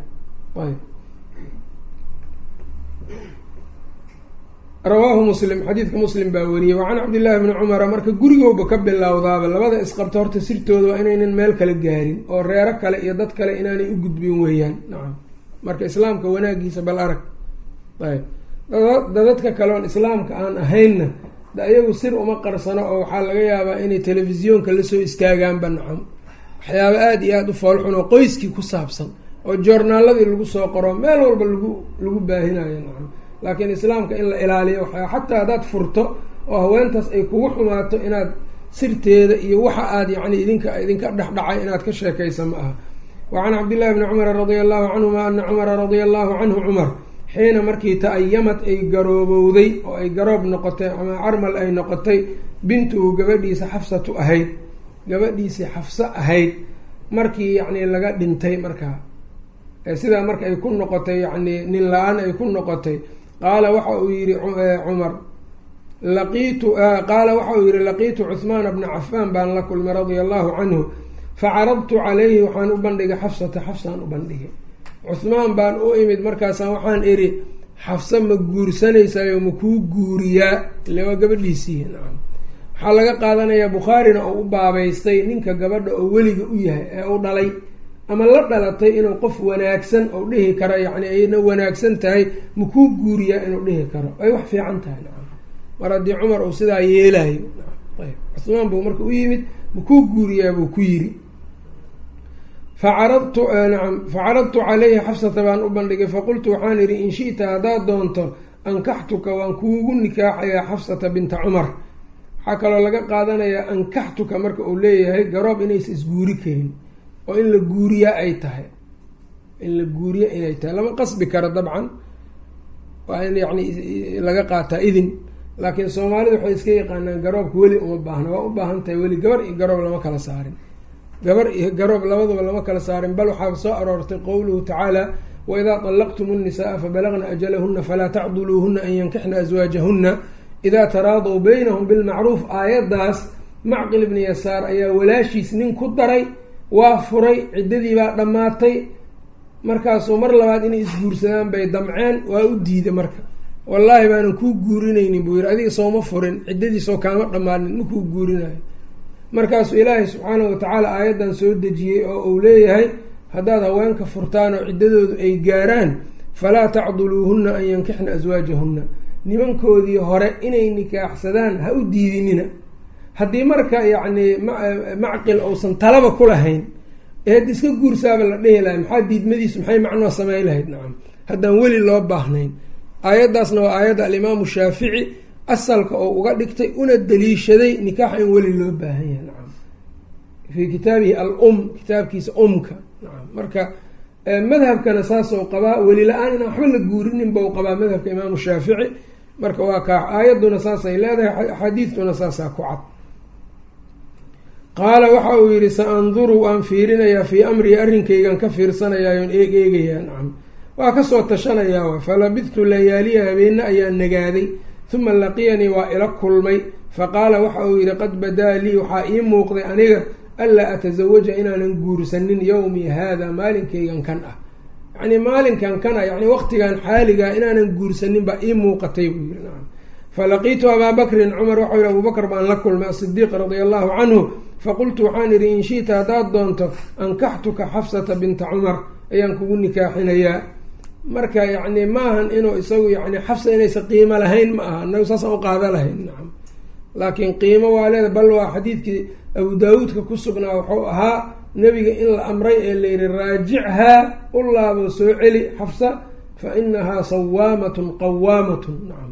Rawaahu muslim xadiidka muslim baa wariyey wacan cabdillaahi bni cumara marka gurigooba ka bilowdaaba labada isqabto horta sirtooda waa inaynan meel kale gaarin oo reero kale iyo dad kale inaanay u gudbin weeyaan. Nacam marka islaamka wanaagiisa bal arag. Ayb dadadka kale oon islaamka aan ahaynna da iyagu sir uma qarsano oo waxaa laga yaabaa inay telefisyoonka la soo istaagaanba nacam waxyaaba aada iyo aada u foolxun oo qoyskii ku saabsan oo joornaaladii lagu soo qoro meel walba lagu lagu baahinayo nacam laakiin islaamka in la ilaaliyo waxaa xataa haddaad furto oo haweentaas ay kugu xumaato inaad sirteeda iyo waxa aad yacni idinka idinka dhexdhacay inaad ka sheekaysa ma aha. Wa can cabdillahi bni cumara radia allahu canhuma ana cumara radia allahu canhu cumar xiina markii ta-ayamad ay garoobowday oo ay garoob noqotay ama carmal ay noqotay bintuhu gabadhiisa xafsatu ahayd gabadhiisii xafso ahayd markii yacni laga dhintay markaa sidaa marka ay ku noqotay yacni nin la'aan ay ku noqotay qaala waxa uu yihi cumar laqiitu qaala waxa uu yihi laqiitu cuhmaana bna cafaan baan la kulmay radia allahu canhu facaradtu calayhi waxaan u bandhigay xafsata xafsaan u bandhigay. Cuhmaan baan u imid markaasaan waxaan idhi xafse ma guursanaysayo ma kuu guuriyaa ile waa gabadhiisii nacam waxaa laga qaadanayaa bukhaarina oo u baabaystay ninka gabadha oo weliga u yahay ee u dhalay ama la dhalatay inuu qof wanaagsan ou dhihi karo yacni ayna wanaagsan tahay ma kuu guuriyaa inuu dhihi karo. Ay wax fiican tahay nacam. Mar haddii cumar uu sidaa yeelayo ayb. Cuhmaan buu marka u yimid ma kuu guuriyaa buu ku yiri facaradtu nacam facaradtu calayhi xafsata baan u bandhigay faqultu waxaan idhi in shi'ta haddaad doonto ankaxtuka waan kuugu nikaaxayaa xafsata binta cumar waxaa kaloo laga qaadanayaa ankaxtuka marka uu leeyahay garoob inaysa isguuri karin oo in la guuriyaa ay tahay in la guuriya inay tahay lama qasbi karo dabcan waa in yacni laga qaataa idin laakiin soomaalida waxay iska yaqaanaan garoobka weli uma baahna waa u baahan tahay weli gabar iyo garoob lama kala saarin gabar iyo garoob labaduba lama kala saarin bal waxaa soo aroortay qowluhu tacaala waidaa طalaqtum الnisaءa fabalagna ajalahuna falaa tacduluuhuna an yankixna aswaajahuna idaa taraadaw baynahum bilmacruuf aayaddaas macqil ibni yasaar ayaa walaashiis nin ku daray waa furay ciddadii baa dhammaatay markaasuu mar labaad inay isguursadaan bay damceen waa u diiday marka wallaahi baanan kuu guurinaynin buu yihi adiga sooma furin ciddadiisoo kaama dhammaanin ma guurinayo markaasuu ilaahay subxaanahu watacaala aayaddan soo dejiyey oo uu leeyahay haddaad haweenka furtaan oo ciddadoodu ay gaaraan falaa tacduluuhunna an yankixna aswaajahunna nimankoodii hore inay nikaaxsadaan ha u diidinina. Haddii marka yacni macqil uusan talaba ku lahayn eed iska guursaaba la dhehi lahay maxaa diidmadiisu maxay macnoo samey lahayd? Nacam. Haddaan weli loo baahnayn. Aayaddaasna waa aayadda alimaamu shaafici asalka oo uga dhigtay una daliishaday nikaaxa in weli loo baahan yahay nacam. Fii kitaabihi al-um kitaabkiisa umka nacam. Marka madhabkana saasoo qabaa weli la'aan inaan waxba la guurinin bau qabaa madhabka imaamu shaafici marka waa kaa aayadduna saasay leedahay axaadiistuna saasaa ku cad. Qaala waxa uu yidhi sa anduru waan fiirinayaa fii amrii arrinkaygan ka fiirsanayaayon eeg eegayaa nacam. Waa ka soo tashanayaa wa falabidtu layaaliya habeenne ayaa nagaaday uma laqiyanii waa ila kulmay. Faqaala waxa uu yidhi qad badaa lii waxaa ii muuqday aniga anlaa atasawaja inaanan guursanin yowmii haada maalinkaygan kan ah yacnii maalinkan kan ah yacni waqtigan xaaligaa inaanan guursanin baa ii muuqatay buu yihi nacam falaqiitu abaa bakrin cumar waxau yihi abuu bakr baan la kulmay asidiiq radia allahu canhu faqultu waxaan idhi in shi'ta haddaad doonto ankaxtuka xafsata binta cumar ayaan kugu nikaaxinayaa. Marka yacni maahan inuu isagu yani xafsa inaysa qiimo lahayn ma aha anagu saasaan u qaada lahayn nacam laakiin qiimo waa leeda bal waa xadiidkii abu daawuudka ku sugnaa wuxuu ahaa nebiga in la amray ee layidhi raajichaa u laabo soo celi xafsa fa inahaa sawaamatun qawaamatun nacam.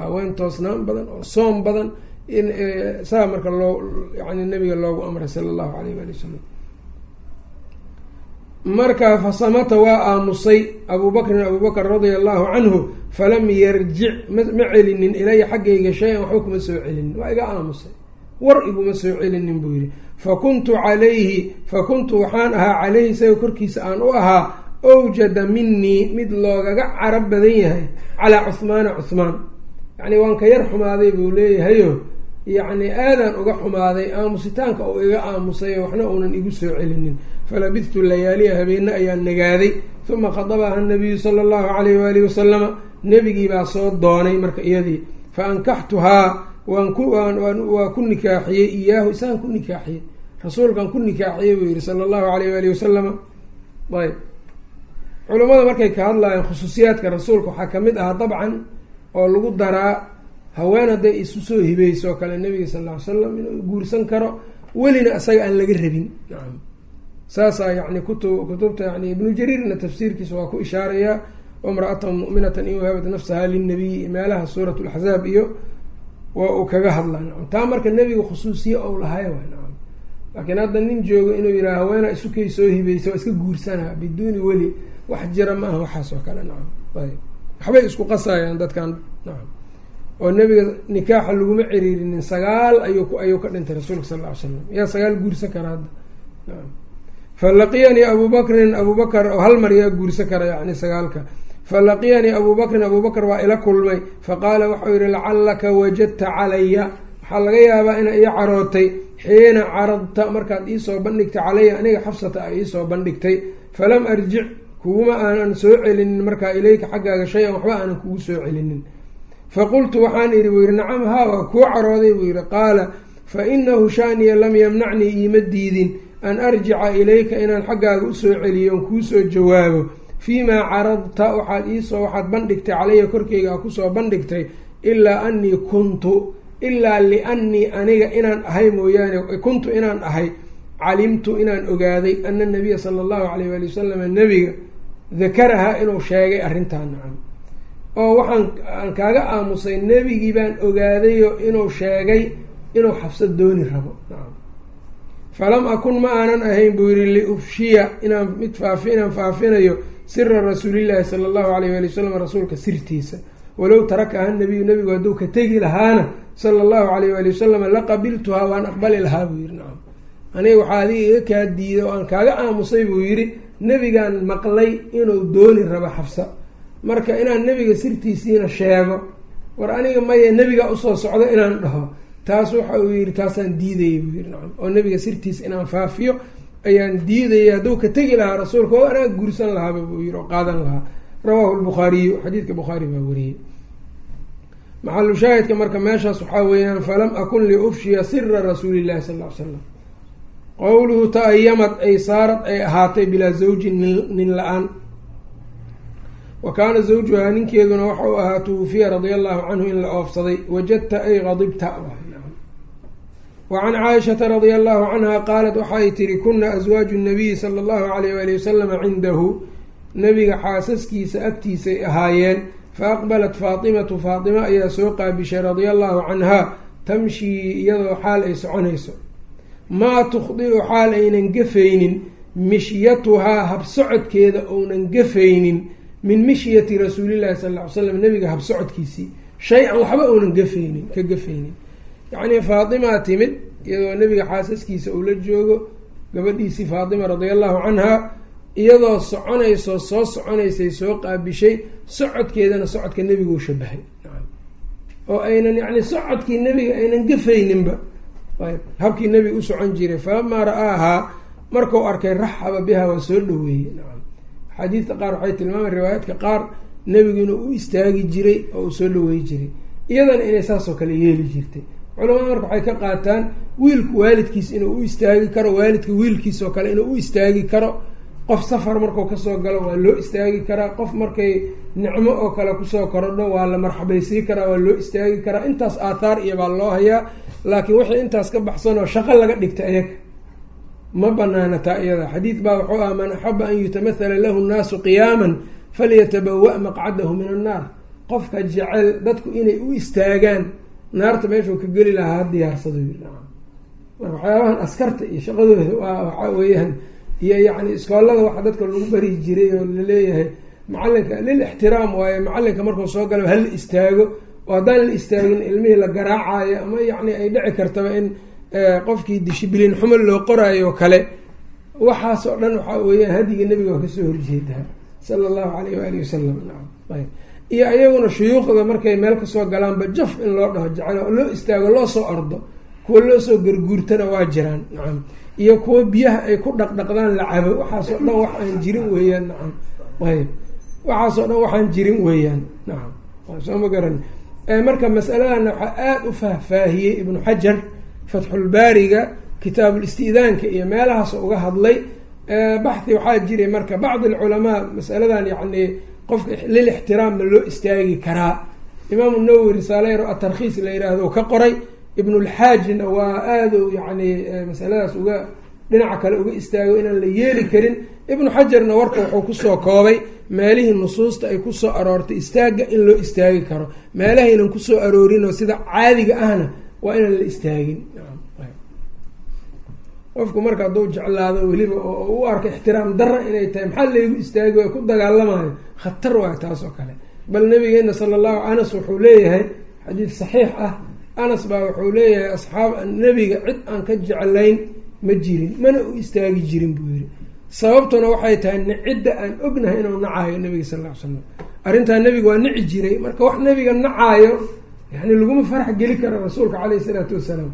Haween toosnaan badan oo soom badan in saa marka loo yani nabiga loogu amray sala allahu alayh waali wasalam markaa fasamata waa aamusay abuu bakrin abuu bakr radia allahu canhu falam yarjic ma celinin ilaya xaggayga shay-an waxba kuma soo celinin. Waa iga aamusay war iguma soo celinin buu yihi fakuntu calayhi fakuntu waxaan ahaa caleyhi isaga korkiisa aan u ahaa awjada minii mid loogaga carab badan yahay calaa cuhmaana cuhmaan yacni waan ka yar xumaaday buu leeyahayo. Yacni aadaan uga xumaaday aamusitaanka uu iga aamusayo waxna uunan igu soo celinin. Falabidtu layaaliya habeenne ayaa nagaaday. Uma khadabaha nabiyu sala allahu calayh waalihi wasalama nebigii baa soo doonay marka iyadii. Fa ankaxtuhaa waa ku nikaaxiyey iyaahu isagaan ku nikaaxiyey. Rasuulkan ku nikaaxiyey buu yihi sala allahu alayh waalihi wasalama ayb. Culammada markay ka hadlayaan khusuusiyaadka rasuulka waxaa ka mid ahaa dabcan oo lagu daraa haween hadday isu soo hibeyso oo kale nabiga sal ll ly slam inuu guursan karo welina isaga aan laga rabin. Nacam saasaa yani kutu kutubta yani ibnu jariirna tafsiirkiisa waa ku ishaarayaa wamra-atan mu'minatan in wahabat nafsaha lilnabiyi meelaha suurat laxzaab iyo waa uu kaga hadlaa nacam taa marka nebiga khusuusiye ou lahay wa nacam laakiin hadda nin joogo inuu yidhaha haweenaa isukay soo hibeysa waa iska guursanaa biduuni weli wax jira ma aha waxaas oo kale nacam. Ayb waxbay isku qasayaan dadkan nacam. Oo nebiga nikaaxa laguma ciriirinin sagaal ayuu ayuu ka dhintay rasuulka sal lla ly slam yaa sagaal guursan kara hadda nacam. Falaqiyanii abuu bakrin abuu bakar oo hal mar yaa guursan kara yani sagaalka falaqiyanii abuu bakrin abuu waa ila kulmay faqaala waxau yihi lacallaka wajadta calaya waxaa laga yaabaa ina ii carootay xiina caradta markaad iisoo bandhigtay calaya aniga xafsata a iisoo bandhigtay. falam arjic kuguma aanan soo celinin markaa ilayka xaggaaga shay-an waxba aanan kugu soo celinin. faqultu waxaan idhi buu yihi nacam haa waa kuu carooday buu yihi qaala fa inahu shaniya lam yamnacnii iima diidin an arjica ilayka inaan xaggaaga u soo celiyo on kuusoo jawaabo fiimaa caradta waxaad iisoo waxaad bandhigtay calaya korkeyga a ku soo bandhigtay ilaa anii kuntu ilaa liannii aniga inaan ahay mooyaane kuntu inaan ahay calimtu inaan ogaaday ana nabiya sala allahu alayh waali wasalam nebiga dakarahaa inuu sheegay arrintaa nacam oo waxaan aan kaaga aamusay nebigii baan ogaadayo inuu sheegay inuu xabsad dooni rabo nacam falam akun ma aanan ahayn buu yihi liufshiya inaan mid faafi inaan faafinayo sira rasuulillaahi sala allahu alayh waali wasalam rasuulka sirtiisa. Walow tarakaha nabiyu nabigu hadduu ka tegi lahaana sala allahu alayh waali wasalam laqabiltuhaa waan aqbali lahaa buu yihi nacam aniga waxaa adiga iga kaa diiday oo aan kaaga aamusay buu yidhi nebigaan maqlay inuu dooni rabo xabsa marka inaan nebiga sirtiisiina sheego war aniga maya nebigaa u soo socdo inaan dhaho. Taas waxa uu yihi taasaan diidayay buu yihi nacam oo nebiga sirtiisa inaan faafiyo ayaan diidayay hadduu ka tegi lahaa rasuulka oo anaa guursan lahaaba buu yihi oo qaadan lahaa. Rawaahu lbukhaariyu xadiidka bukhaari baa wariyey. Maxalu shaahidka marka meeshaas waxaa weeyaan falam akun liufshiya sira rasuuli llahi sal ly slam qowluhu ta-ayamad ay saarad ay ahaatay bilaa zawjin nin la'aan. Wa kaana zawjuhaa ninkeeduna waxa uu ahaa tuwufiya radia allahu canhu in la oofsaday wajadta ay qadibta wa can caaishata radia allahu canha qaalat waxay tihi kuna aswaaju nabiyi sala allahu alayh waali wasalama cindahu nabiga xaasaskiisa agtiisay ahaayeen fa aqbalat faatimatu faatima ayaa soo qaabishay radia allahu canha tamshii iyadoo xaal ay soconayso maa tukhdiu xaal aynan gafaynin mishyatuhaa habsocodkeeda ounan gafaynin min mishyati rasuulillahi sal ly slam nabiga habsocodkiisii shay-an waxba uunan gafaynin ka gafaynin yacnii faatimaa timid iyadoo nabiga xaasaskiisa uu joogo gabadhiisii faatima radia allahu canha iyadoo soconayso soo soconaysay soo qaabishay socodkeedana socodka nebiguu shabahay. Oo aynan yacni socodkii nebiga aynan gafayninba. Habkii nebiga u socon jiray falamaa ra'aahaa markuu arkay raxaba biha waa soo dhaweeyey nacam axaadiidta qaar waxay tilmaamay riwaayaadka qaar nebigu inuu u istaagi jiray oo uu soo dhaweey jiray. Iyadana inay saasoo kale yeeli jirtay culamada marka waxay ka qaataan wiilku waalidkiis inuu u istaagi karo waalidka wiilkiisoo kale inuu u istaagi karo. Qof safar markuu ka soo galo waa loo istaagi karaa qof markay nicmo oo kale ku soo korodho waa la marxabaysii karaa waa loo istaagi karaa. Intaas aathaar iyo baa loo hayaa laakiin wixii intaas ka baxsanoo shaqo laga dhigta ayaga ma banaana taa iyada. Xadiid baa wuxuu ah man axaba an yutamathala lahu nnaasu qiyaaman falyatabawa maqcadahu min annaar qofka jecel dadku inay u istaagaan naarta meeshuu ka geli lahaa ha diyaarsado waxyaabahan askarta iyo shaqadooda waa waxaa weeyaan iyo yacni iskoolada waxa dadka lagu bari jiray oo la leeyahay macalinka lil ixtiraam waaye macalinka markuu soo galo hala istaago oo haddaan la istaagin ilmihii la garaacayo ama yacni ay dhici kartaba in qofkii dishibliin xumo loo qoraayo kale waxaas oo dhan waxaa weeyaan hadiga nebiga waa ka soo horjeedaa sala allahu alayh waalihi wasalam ayb iyo iyaguna shuyuuqda markay meel ka soo galaanba jaf in loo dhaho jecel oo loo istaago loo soo ordo. Kuwa loo soo garguurtana waa jiraan nacam iyo kuwo biyaha ay ku dhaqdhaqdaan la cabo waxaasoo dhan wax aan jirin weeyaan nacam ayb waxaasoo dhan waxaan jirin weeyaan nacam soo ma garan marka masaladana waxaa aada u faahfaahiyey ibnu xajar fatxulbaariga kitaabulistidaanka iyo meelahaas uga hadlay. Baxhi waxaa jiray marka bacd alculamaa masaladan yacni qofka lil ixtiraam ma loo istaagi karaa. Imaamu nawowi risaaleyr atarkhiis la yidhaahdo ka qoray. Ibnulxaajina waa aada yacni masaladaas uga dhinaca kale uga istaago inaan la yeeli karin. Ibnu xajarna warka wuxuu ku soo koobay meelihii nusuusta ay ku soo aroortay istaagga in loo istaagi karo. Meelahaynan ku soo aroorinoo sida caadiga ahna waa inaan la istaagin qofku marka hadduu jeclaado weliba oo u arka ixtiraam dara inay tahay maxaa laygu istaagi way ku dagaalamayo? Khatar waay taas oo kale. Bal nabigeena sala allahu anas wuxuu leeyahay xadiid saxiix ah. Anas baa wuxuu leeyahay asxaab nebiga cid aan ka jeclayn ma jirin mana u istaagi jirin buu yidhi. Sababtuna waxay tahay cidda aan ognahay inuu nacaayo nabiga sal ll ly slam arrintaa nebiga waa nici jiray. Marka wax nebiga nacaayo yani laguma farax geli karo rasuulka caleyhi isalaatu wasalaam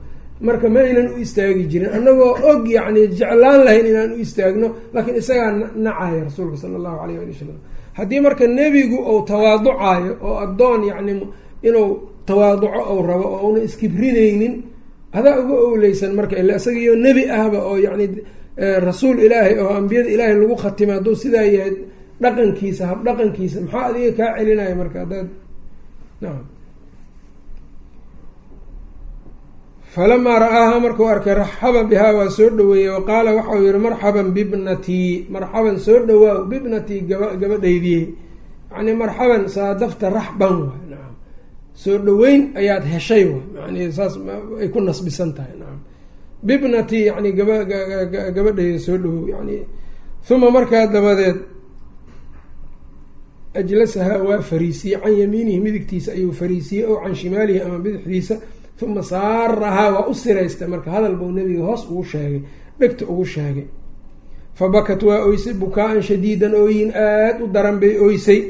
marka ma u istaagi jirin. Annagoo og yacni jeclaan lahayn inaan u istaagno laakiin isagaa nacaayo rasuulka sala allahu alayh ali wasalam haddii marka nebigu uu tawaaducaayo oo addoon yacni inuu tawaaduco ou rabo oo una iskibrinaynin hadaa uga owleysan marka ila isagiyo nebi ahba oo yacni rasuul ilaahay oo ambiyada ilaahay lagu khatima hadduu sidaa yahay dhaqankiisa hab dhaqankiisa maxaa adiga kaa celinaya marka haddaad? Nacam falamaa ra'aahaa markuu arkay raxaba bihaa waa soo dhaweeyey wa qaala waxau yihi marxaban bibnatii marxaban soo dhawaaw bibnatii gaba gabadhaydiyey yani marxaban saadafta raxban waay nacam soo dhaweyn ayaad heshay waay yani saas ay ku nasbisan tahay nacam bibnatii yani gaba gabadhayda soo dhawow yani uma markaa dabadeed ajlasahaa waa fariisiyey can yamiinihi midigtiisa ayuu fariisiyey ow can shimaalihi ama bidixdiisa uma saarahaa waa u siraystay. Marka hadal buu nabiga hoos ugu sheegay dhegta ugu sheegay. Fa bakat waa oysay bukaa-an shadiidan ooyin aada u daran bay oysay.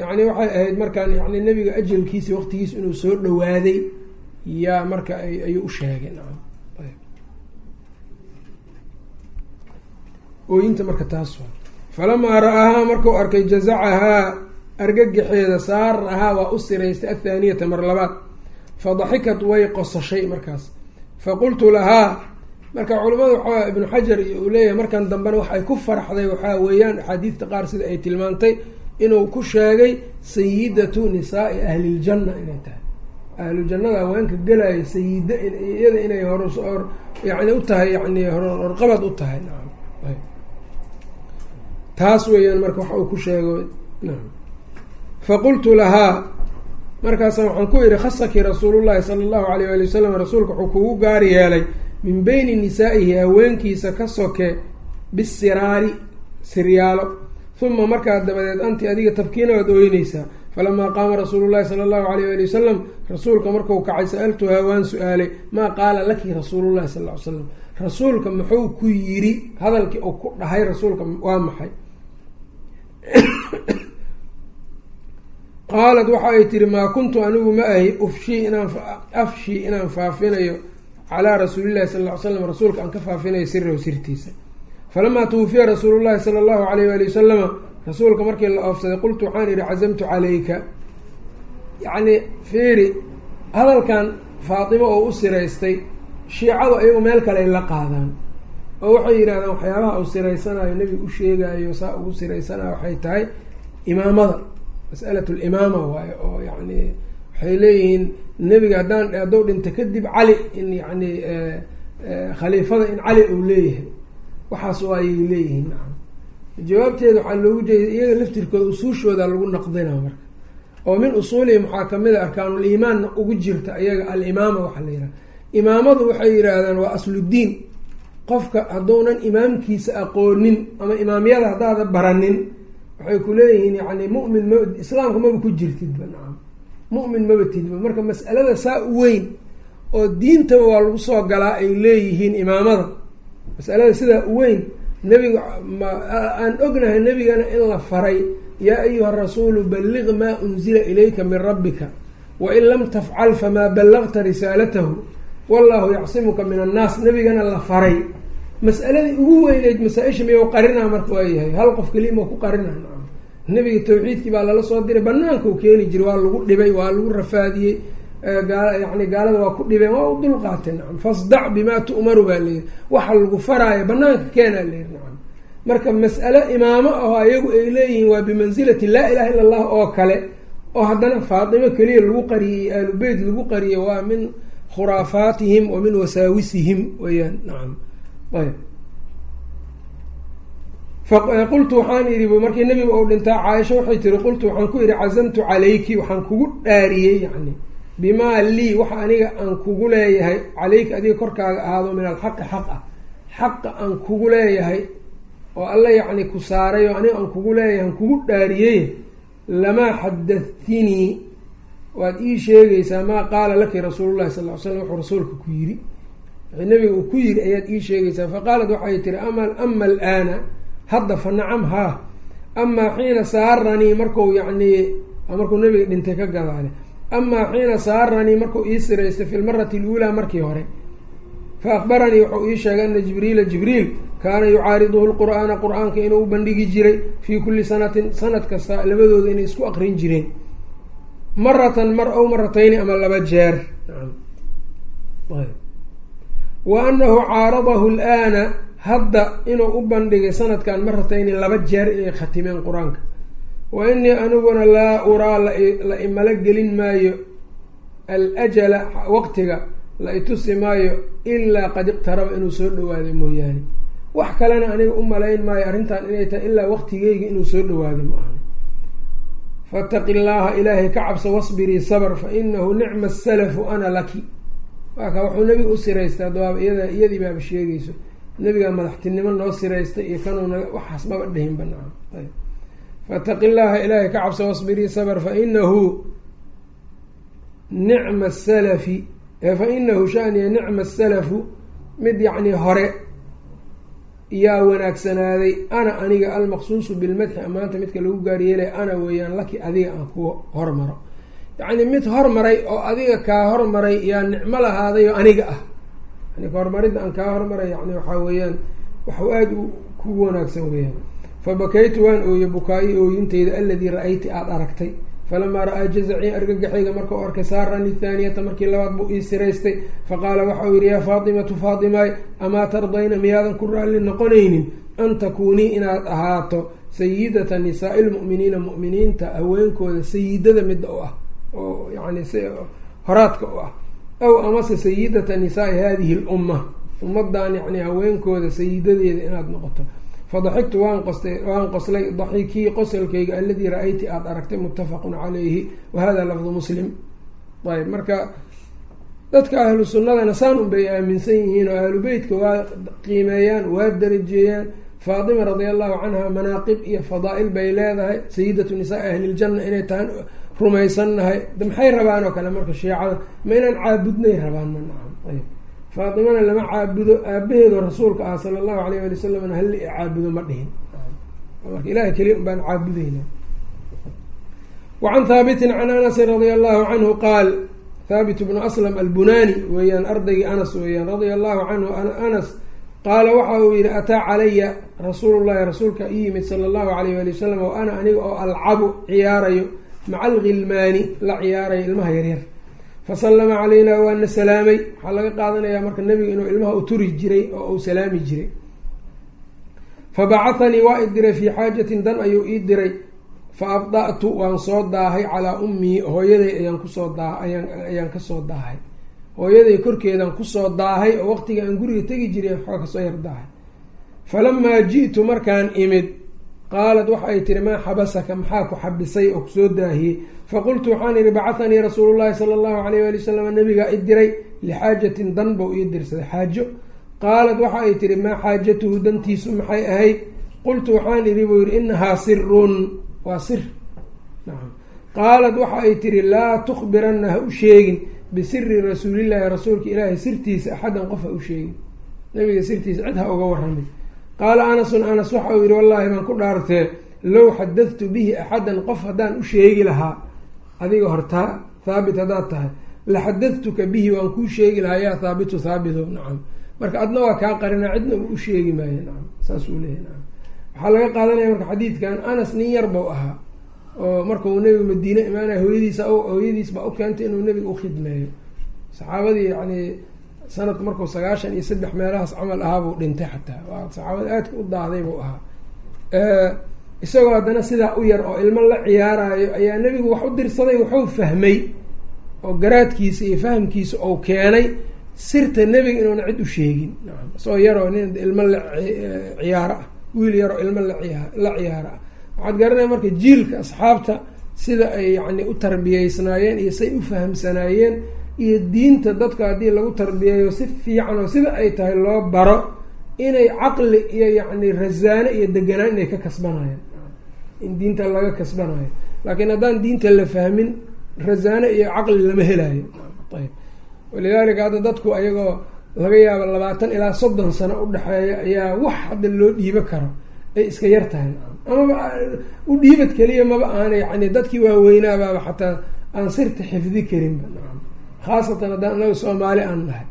Yacni waxay ahayd markaan yani nabiga ajalkiisi waqtigiisa inuu soo dhawaaday yaa marka ayuu u sheegay ooyinta marka taas falamaa ra'aahaa markuu arkay jazacahaa argagaxeeda saarahaa waa u siraystay. Athaaniyata mar labaad fadaxikat way qosashay markaas. Faqultu lahaa marka culimmadu waxaa ibnu xajar uu leeyahay markan dambena waxay ku faraxday waxaa weeyaan axaadiidta qaar sida ay tilmaantay inuu ku sheegay sayidatu nisaai ahliljanna inay tahay. Ahlujannada haweenka gelaya sayida iyada inay hor yani u tahay yani horqabad u tahay. Taas weeyaan marka waxa uu ku sheego faqultu lahaa markaasa waxaan ku idhi khasaki rasuulullahi sala allahu alayh ali wasalam rasuulka wuxuu kugu gaari yeelay min beyni nisaa'ihi haweenkiisa ka soke bisiraari siryaalo. Uma markaa dabadeed anti adiga tabkiina waad ooynaysaa falamaa qaama rasuulu llahi sala allahu alayh ali wasalam rasuulka marku kacay sa-altuhaa waan su'aalay. Maa qaala laki rasuulullahi sal ly slam rasuulka muxuu ku yiri hadalkii uu ku dhahay rasuulka waa maxay qaalat waxa ay tihi maa kuntu anigu ma ahi ufshii inaan afshii inaan faafinayo calaa rasuulillahi sal ly slam rasuulka aan ka faafinayo sirahu sirtiisa. Falamaa tuwufiya rasuulullahi sala allahu alayh waali wasalama rasuulka markii la oofsaday qultu waxaan idhi cazamtu calayka. Yacni fiiri hadalkan faatimo oo u siraystay shiicadu ayagu meel kale la qaadaan oo waxay yidhahdaan waxyaabaha uu siraysanayo nebiga u sheegayo saa ugu siraysanayo waxay tahay imaamada masalat limaama waayo oo yani waxay leeyihiin nebiga haddaan hadduu dhinta kadib cali in yani khaliifada in cali uu leeyahay. Waxaas waayay leeyihiin jawaabteeda waxaa loogu jeeda iyaga laftirkooda usuushooda lagu naqdina marka. Oo min usuulihim waxaa ka mid a arkaanuliimaanna ugu jirta iyaga alimaama waxaa la yidhaha. Imaamadu waxay yidhaahdaan waa asludiin. Qofka hadduunan imaamkiisa aqoonin ama imaamyada haddaada baranin waxay ku leeyihiin yani mumin ma islaamka maba ku jirtidba nacam mumin maba tidba. Marka mas'alada saa u weyn oo diintaba waa lagu soo galaa ay leeyihiin imaamada. Masalada sidaa u weyn nebiga aan ognahay nebigana in la faray yaa ayuha rasuulu balliq maa unzila ilayka min rabbika wain lam tafcal famaa ballagta risaalatahu wallahu yacsimuka min annaas. Nebigana la faray. Mas'aladii ugu weyneyd masaa-isha miya qarinaa marka waayahay hal qof keliya ma ku qarina nacam nebiga tawxiidkii baa lala soo diray. Banaanka u keeni jiray waa lagu dhibay waa lagu rafaadiyey. Yani gaalada waa ku dhibeen waa u dulqaatay nacam. Fasdac bimaa tu'maru baa layidhi waxa lagu faraayo banaanka keenaa layidhi nacam. Marka mas'alo imaamo aho ayagu ay leeyihiin waa bimansilati laa ilaha illa allah oo kale oo haddana faatimo keliya lagu qariyey aalu beyt lagu qariyey waa min khuraafaatihim wa min wasaawisihim weyaan nacam. Ayb qultu waxaan idhi markii nebiga uu dhintaa caaisha waxay tiri qultu waxaan ku idhi cazamtu calayki waxaan kugu dhaariyey yani bimaa lii waxa aniga aan kugu leeyahay calayka adiga korkaaga ahaado min alxaqi xaq ah xaqa aan kugu leeyahay oo alla yacni ku saaray oo aniga aan kugu leeyahay aan kugu dhaariyey lamaa xadathtinii waad ii sheegaysaa maa qaala laki rasuulullahi sal ly slam wuxuu rasuulka ku yidhi nabiga uu ku yidhi ayaad ii sheegaysaa. Faqaalat waxay tihi ama ama alaana hadda fa nacam haa amaa xiina saaranii marku yacnii markuu nabiga dhintay ka gadaale. Amaa xiina saaranii markuu ii siraystay fi lmarati aluulaa markii hore. Fa akbaranii wuxuu ii sheegay ana jibriila jibriil kaana yucaariduhu lqur'aana qur'aanka inuu u bandhigi jiray fii kulli sanatin sanad kasta labadooda inay isku aqrin jireen. Maratan mar ow maratayni ama laba jeer. Wa anahu caaradahu laana hadda inuu u bandhigay sanadkan maratayni laba jeer inay khatimeen qur'aanka. Wa inii aniguna laa uraa la imala gelin maayo alajala waqtiga la itusi maayo ilaa qad iqtaraba inuu soo dhawaaday mooyaane. Wax kalena aniga u malayn maayo arrintan inay tahay ilaa waqtigeyga inuu soo dhawaaday ma ahani faataqi llaaha ilaahay ka cabso wasbirii sabr fa inahu nicma asalafu ana laki. Waa ka wuxuu nebiga u siraystay adwaaba iyada iyadii baaba sheegayso nebigaa madaxtinimo noo siraystay iyo kanuuna waxaas maba dhihin banaa ayb. Faataqi llaaha ilaahay ka cabso wasbirii sabr fa inahu nicma asalafi fa inahu shaniya nicma asalafu mid yacnii hore yaa wanaagsanaaday ana aniga almaqsuusu bilmadxi amaanta midka lagu gaaryeelay ana weeyaan laki adiga aan ku hormaro. Yacni mid hormaray oo adiga kaa hormaray yaa nicmo lahaaday oo aniga ah yani hormaridda aan kaa hormaray yani waxaa weeyaan waxu aada kugu wanaagsan weeyaan. Fabakaytu waan ooye bukaa-i ooyinteyda aladii ra'ayti aada aragtay. Falamaa ra'aa jazacii argagaxayga markau arkay saarani thaaniyata markii labaad buu ii siraystay. Faqaala waxa uu yidhi yaa faatimatu faatimaay amaa tardayna miyaadan ku raalli noqonaynin an takuunii inaad ahaato sayidata nisaai lmu'miniina mu'miniinta haweenkooda sayidada midda u ah oo yani horaadka u ah aw amase sayidata nisaai hadihi lumma ummadan yani haweenkooda sayidadeeda inaad noqoto. Fadaxigtu waan qostay waan qoslay daxikii qosolkayga aladii ra'ayti aada aragtay muttafaqun calayhi wa hada lafdu muslim. Ayb marka dadka ahlu sunnadana saan un bay aaminsan yihiin oo ahlu beytka waa qiimeeyaan waa darajeeyaan. Faatima radia allahu canha manaaqib iyo fadaa-il bay leedahay. Sayidatu nisaai ahliljanna inay tahay rumaysannahay. Maxay rabaan oo kale marka shiicada ma inaan caabudnay rabaan ma nacam. Ayb faatimana lama caabudo aabaheedo rasuulka ah sala allahu alayh ali wasalamna halli caabudo ma dhihin. Marka ilahay keliya un baan caabudeyna wacan haabitin can anasin radia allahu canhu qaal thaabit bnu aslam albunani weeyaan ardaygii anas weeyaan radia allahu canhu anas qaala waxa uu yihi ataa calaya rasuulu llahi rasuulka i yimid sala allahu alayh ali wasalam o ana aniga oo alcabu ciyaarayo maca alghilmaani la ciyaarayo ilmaha yaryar. Fasallama calaynaa waana salaamay. Waxaa laga qaadanayaa marka nebiga inuu ilmaha u turi jiray oo uu salaami jiray. Fabacahanii waa i diray fii xaajatin dan ayuu ii diray. Fa abda'tu waan soo daahay calaa ummii hooyaday ayaan ku soo daa ayaan ayaan ka soo daahay. Hooyaday korkeedaan ku soo daahay oo waqtiga aan guriga tegi jiray waxaa ka soo yar daahay falamaa ji'tu markaan imid qaalat waxa ay tihi maa xabasaka maxaa ku xabisay oo ku soo daahiyey faqultu waxaan idhi bacahanii rasuulu llahi sala allahu alayh ali wasalam nabigaa i diray lixaajatin dan bou ii dirsaday xaajo qaalat waxa ay tihi maa xaajatuhu dantiisu maxay ahayd qultu waxaan idhi buu yihi inahaa sirun waa sir qaalat waxa ay tihi laa tukhbiranna ha u sheegin bisiri rasuulillahi rasuulka ilaahay sirtiisa axadan qof ha u sheegin nabiga sirtiisa cid ha uga warramay qaala anasun anas waxa uu yihi wallaahi baan ku dhaartee low xadadtu bihi axadan qof haddaan u sheegi lahaa adiga hortaa haabit haddaad tahay. La xadadtuka bihi waan kuu sheegi lahaa yaa haabitu haabito nacam. Marka adna waa kaa qarinaa cidna u sheegi maayo nacam. Saasuu leeyahy nacam. Waxaa laga qaadanaya marka xadiidkan anas nin yar bau ahaa oo markau nebigu madiine imaanaya hooyadiisa hooyadiis baa u keentay inuu nebiga ukhidmeeyo saxaabadii yani sanad markuu sagaashan iyo saddex meelahaas camal ahaa buu dhintay xataa. Waa aadka u daahday buu ahaa. Isagoo haddana sidaa u yar oo ilmo la ciyaarayo ayaa nebigu wax u dirsaday waxuu fahmay oo garaadkiisa iyo fahamkiisa ou keenay sirta nebiga inuuna cid u sheegin. Isagoo yaroo nin ilmo la ciyaaro ah wiil yaroo ilmo la ciyaaro ah waxaad garanaya marka jiilka asxaabta sida ay yacni u tarbiyeysnaayeen iyo say u fahamsanaayeen iyo diinta dadka haddii lagu tarbiyeeyo si fiican oo sida ay tahay loo baro inay caqli iyo yacni rasaano iyo deganaan inay ka kasbanayaan. In diinta laga kasbanayo. Laakiin haddaan diinta la fahmin rasaano iyo caqli lama helayo. Ayb. Walidaalika hadda dadku ayagoo laga yaabo labaatan ilaa soddon sano udhexeeya ayaa wax hadda loo dhiibo karo. Ay iska yar tahay. Amaba u dhiibad keliya maba aana yani dadkii waaweynabaaba xataa aan sirta xifdi karinba khaasatan haddaan anaga soomaali aan nahay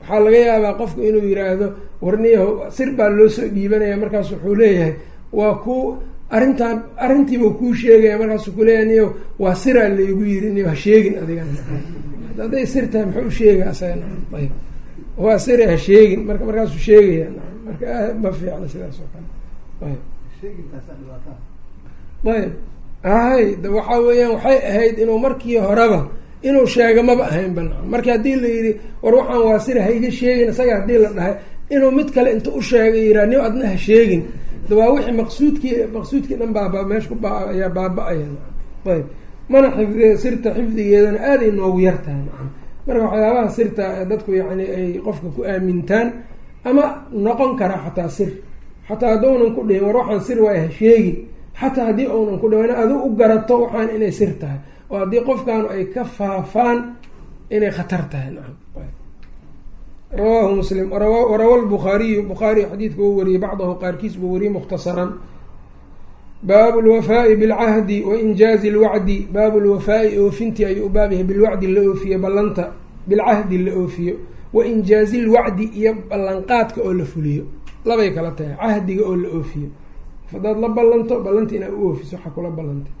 waxaa laga yaabaa qofku inuu yiraahdo warniyaho sir baa loo soo dhiibanaya. Markaas wuxuu leeyahay waa ku arrintaan arrintiiba kuu sheegaya. Markaasuu kuleeyahay niyo waa siraa laygu yiri niyo ha sheegin adigan hadday sir tahay muxuu usheega asaga ayb waa sira ha sheegin. Marka markaasuu sheegaya. Marka ma fiicna sidaas oo kale. Ayb ayb hay waxaa weeyaan waxay ahayd inuu markii horeba inuu sheega maba ahayn ba marka haddii la yidhi war waxaan waa sira haiga sheegin isaga haddii la dhahay inuu mid kale inta u sheegay yiraa ni adna ha sheegin. Waa wixii maqsuudkii maqsuudkii dhan baa meesha ayaa baaba-aya. Ayb. Mana sirta xifdigeedana aaday noogu yartahay marka waxyaabaha sirta dadku yacni ay qofka ku aamintaan ama noqon kara xataa sir. Xataa haddounan ku dhihin war waxaan sir waay ha sheegin. Xataa haddii uunan ku dhihin adu u garato waxaan inay sir tahay oo haddii qofkaanu ay ka faafaan inay khatar tahay. Rawaahu muslim. Warawa lbukhaariyu bukhaari xadiidka uu wariyey bacdahu qaarkiis buu wariyey mukhtasaran. Baabu lwafaa'i bilcahdi wa injaazi lwacdi baabu lwafaa'i oofintii ayuu u baab bilwacdi la oofiyo ballanta. Bilcahdi la oofiyo. Wa injaazi lwacdi iyo ballanqaadka oo la fuliyo. Labay kala tahay. Cahdiga oo la oofiyo. Hadaad la ballanto ballanti inaad u oofiso waxaa kula ballantay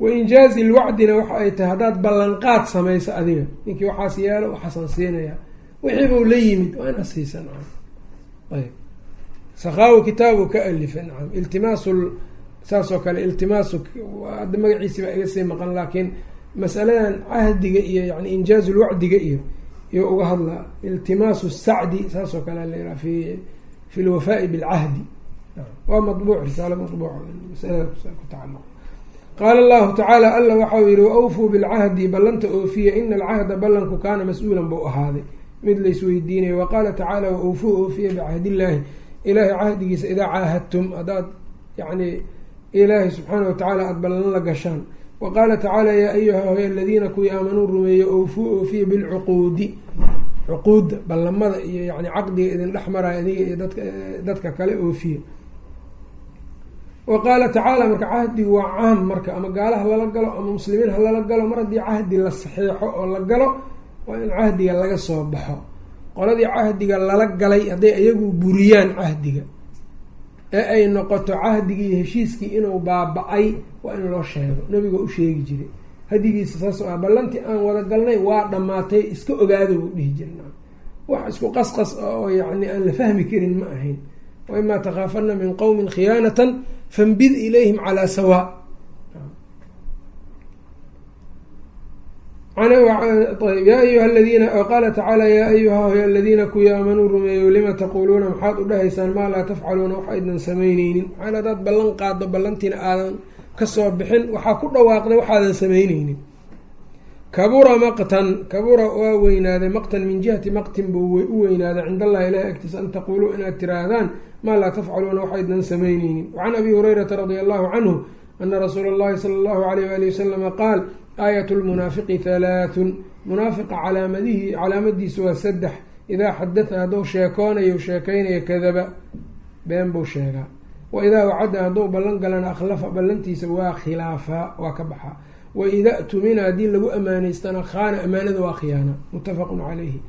wa injaazi lwacdina waxa ay tahay haddaad ballanqaad samayso adiga ninkii waxaas yeelo waxaasan siinayaa wixiibuu la yimid waa ina siisa nacam. Ayb sakaawi kitaabu ka alifa nacam. Iltimaasu saas kale iltimaasu hadda magaciisi baa iga sii maqan laakiin masaladan cahdiga iyo yani injaazu lwacdiga iyo iyo uga hadlaa iltimaasu sacdi saas oo kale layihaha fi fi lwafaa'i bilcahdi. Waa mabuuc risaalo mabuuc masalada ku qaala allahu tacaala alla waxau yihi waawfuu bilcahdi ballanta oofiya ina alcahda ballanku kaana mas'uulan buu ahaaday mid laisweydiinayo waqaala tacaala waawfuu oofiya bicahdiillaahi ilaahay cahdigiisa idaa caahadtum haddaad yani ilaahay subxaana watacaala aada ballan la gashaan wa qaala tacaala yaa ayuha hoy aladiina kuwii aamanuu rumeeyo oofuu oofiya bilcuquudi cuquudda ballamada iyo yani caqdiga idin dhex maraya adiga iyo dadka kale oofiya wa qaala tacaala marka cahdigu waa caam marka ama gaala ha lala galo ama muslimiin ha lala galo mar haddii cahdi la saxiixo oo la galo waa in cahdiga laga soo baxo. Qoladii cahdiga lala galay hadday iyagu buriyaan cahdiga. Ee ay noqoto cahdigii iyo heshiiskii inuu baaba-ay waa in loo sheego. Nabiga u sheegi jiray. Hadigiisa saas oo ah ballantii aan wada galnay waa dhammaatay iska ogaada buu dhihi jirna wax isku qasqas oo yacni aan la fahmi karin ma ahayn. Wa imaa takhaafana min qowmin khiyaanatan fambid ilayhim calaa sawaa ya ayuha ladiina qaala tacaala yaa ayuha aladiina kuwii aamanuu rumeeyo lima taquuluuna maxaad u dhahaysaan maa laa tafcaluuna wax aydan samayneynin maxaa hadaad ballan qaado ballantiina aadan ka soo bixin waxaa ku dhawaaqday waxaadan samayneynin kabura maqtan kabura waa weynaaday maqtan min jihati maqtin buu u weynaaday cind allahi ilahi agtiisa an taquuluu inaad tiraahdaan maa laa tafcaluuna wax aydan samayneynin wacan abi hurayrata radia allahu canhu ana rasuula اllahi sala allahu alayh wali wasalama qaal aayat lmunaafiqi halaathun munaafiqa calaamadihii calaamadiisu waa saddex. Idaa xadatha hadduu sheekoonayo sheekaynayo kadaba been buu sheegaa. Wa idaa wacada hadduu ballan galana akhlafa ballantiisa waa khilaafaa waa ka baxaa wa ida tumina haddii lagu amaaneystana khaana amaanada waa khiyaana muttafaqun calayhi.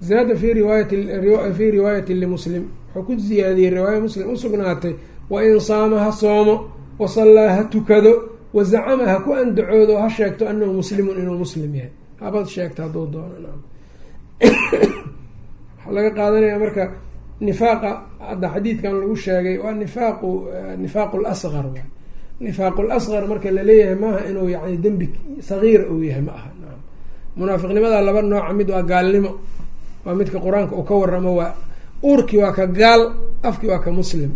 Zaada fi riwaayafii riwaayati limuslim wuxuu ku ziyaadiyey riwaaya muslim usugnaatay wa in saama ha soomo wa sallaa ha tukado wazacama ha ku andacoodo ha sheegto anahu muslimun inuu muslim yahay. Habad sheegta hadduu doono *coughs* waxaa laga qaadanaya marka nifaaqa hadda xadiidkan lagu sheegay waa nifaaqu nifaaqu lasqar waay nifaaqu lasqar marka la leeyahay maaha inuu yani dembi sagiira uu yahay ma aha. Munaafiqnimada laba nooca mid waa gaalnimo waa midka qur'aanka uu ka waramo waa uurkii waa ka gaal afkii waa ka muslim.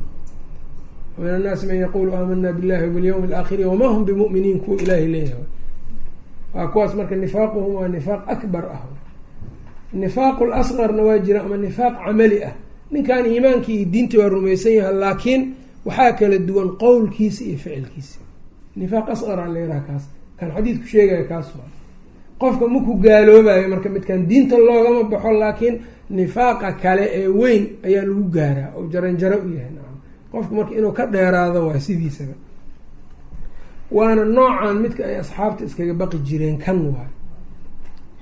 Min annaasi man yaqulu aamana billahi wabilyawmi alaakhiri wama hum bimuminiin kuwa ilaahay leeyahay. Waa kuwaas marka nifaaquhum waa nifaaq akbar ah. Nifaaqu lasqarna waa jira ama nifaaq camali ah. Ninkan iimaankii iyo waa rumaysan yahay laakiin waxaa kala duwan qowlkiisa iyo ficilkiisa. Nifaaq asqar a layiraha kaas. Kan xadiidku sheegaya kaas waa qofka maku gaaloobayo marka midkan diinta loogama baxo laakiin nifaaqa kale ee weyn ayaa lagu gaaraa oo jaranjaro u yahay. Nacam qofku marka inuu ka dheeraado waa sidiisaba. Waana noocan midka ay asxaabta iskaga baqi jireen kan waay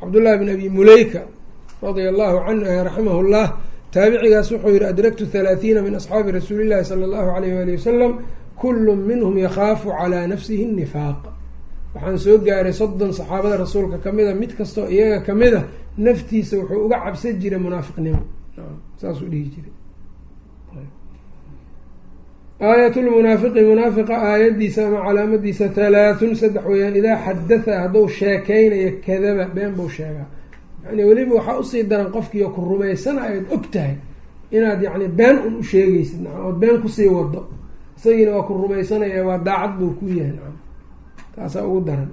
cabdullahi bn abi muleyka radia allahu canhu raximah llah taabicigaas wuxuu yihi adraktu halaathiina min asxaabi rasuuli llahi sala allahu alayh wali wasalam kullu minhum yakhaafu calaa nafsihi nifaaq. Waxaan soo gaaray soddon saxaabada rasuulka kamida mid kastoo iyaga kamida naftiisa wuxuu uga cabsan jiray munaafiqnimo. Saasuu dhihi jiray. Aayat lmunaafiqi munaafiqa aayadiisa ama calaamadiisa halaathun saddex weeyaan idaa xadatha hadduu sheekeynayo kadaba been buu sheegaa yani weliba waxaa u sii daran qofkiio ku rumaysana ayd og tahay inaad yani been un u sheegaysid nacam ood been ku sii wado. Isagiina waa ku rumaysanaya waa daacad buu ku yahay nacam. Taasaa ugu daran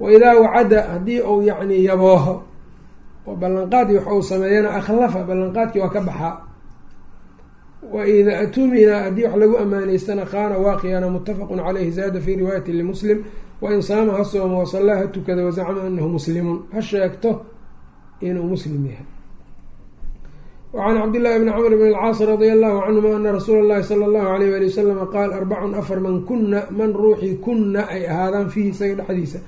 wa idaa wacada haddii uu yacni yabooho oo ballanqaadkii wax uu sameeyana akhlafa ballanqaadkii waa ka baxaa. Wa ida tumina haddii wax lagu amaaneystana qaana waaqiyana muttafaqun caleyhi zaada fi riwaayati limuslim wain saama ha sooma wasallaa ha tukada wazacma anahu muslimun. Ha sheegto inuu muslim yahay. wacan cabdillahi bni camr bn alcaas radia allahu canhuma ana rasuula اllahi sala allahu alayh wali wasalama qaal arbacun afar man kuna man ruuxii kuna ay ahaadaan fiihi isaga dhexdiisa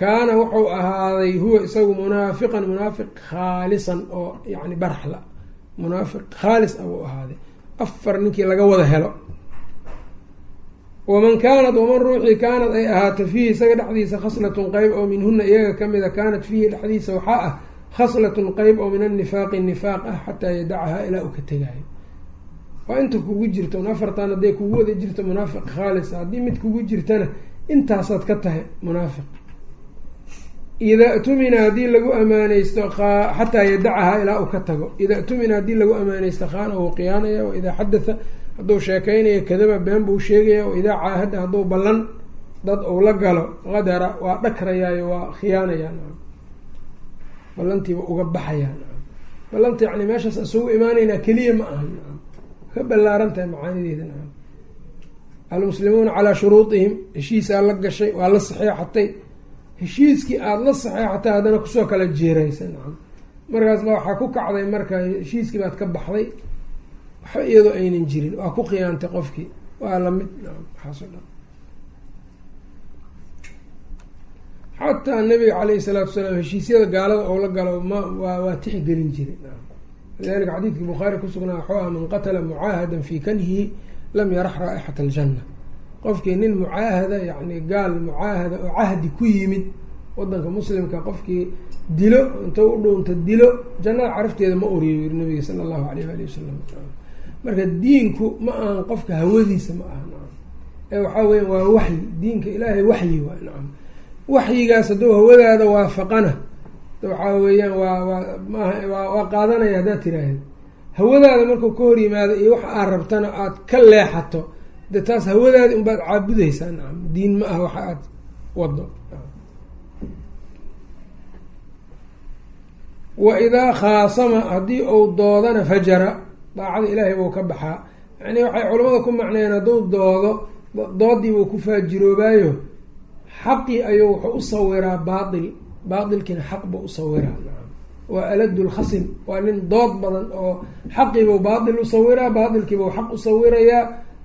kaana wuxuu ahaaday huwa isagu munaafiqan munaafiq khaalisan oo yani barxla munaafiq khaalis ah buu ahaaday afar ninkii laga wada helo waman kaanat waman ruuxii kaanad ay ahaato fiihi isaga dhexdiisa khaslatun qeyb oo minhuna iyaga kamida kaanat fiihi dhexdiisa waxaa ah khaslatun qeyb oo min annifaaqi nifaaq ah xataa yadacahaa ilaa uu ka tegaayo waa inta kugu jirta afartan hadday kugu wada jirto munaafiq khaalisa haddii mid kugu jirtana intaasaad ka tahay munaafiq. Ida tumina haddii lagu amaaneysto xataa yadacahaa ilaa uu ka tago. Ida tumina haddii lagu amaaneysto khaana wuu khiyaanaya waidaa xadatha hadduu sheekeynayo kadaba been buu sheegaya waidaa caahada hadduu ballan dad uu la galo qadara waa dhakrayaayo waa khiyaanaya ballantiiba uga baxayaa ballanta yani meeshaas isugu imaanaynaa keliya ma aha. Ka ballaaran tahay macaanideeda almuslimuuna calaa shuruudihim heshiisaa la gashay waa la saxeexatay heshiiskii aada la saxeexatay haddana ku soo kala jeeraysa nacam. Markaas ba waxaa ku kacday marka heshiiskii baad ka baxday. Waxba iyadoo aynan jirin waa ku khiyaantay qofkii. Waa la mid waxaaso dhan xataa nabiga caleyhi salaatu wasalaam heshiisyada gaalada ou la galo ma waa tixgelin jiray lidalika xadiidkii bukhaari kusugnaa waxuu ah man qatala mucaahadan fii kanhihi lam yarax raa-ixata aljanna. Qofkii nin mucaahada yacni gaal mucaahada oo cahdi ku yimid wadanka muslimka qofkii dilo intou u dhuunta dilo jannada carafteeda ma oriyo yiri nabiga sala allahu alayh waali wasalam marka diinku ma ahan qofka hawadiisa ma aha ee waxaa weya waa waxyi diinka ilaahay waxyi waa nacam waxyigaas hadduu hawadaada waafaqana waxaa weeyaan waa waa waa qaadanaya haddaad tiraahda hawadaada markuu ka hor yimaado iyo waxa aad rabtana aad ka leexato de taas hawadaadi unbaad caabudeysaa nacam diin ma ah waxa aad wado wa idaa khaasama haddii uu doodana fajara daacada ilaahay buu ka baxaa. Yani waxay culamada ku macnayeen hadduu doodo doodii buu ku faajiroobaayo xaqii ayuu wuxuu u sawiraa baail baailkiina xaq buu u sawiraa waa aladu lkhasim waa nin dood badan oo xaqiibuu baail u sawiraa baailkiibuu xaq u sawirayaa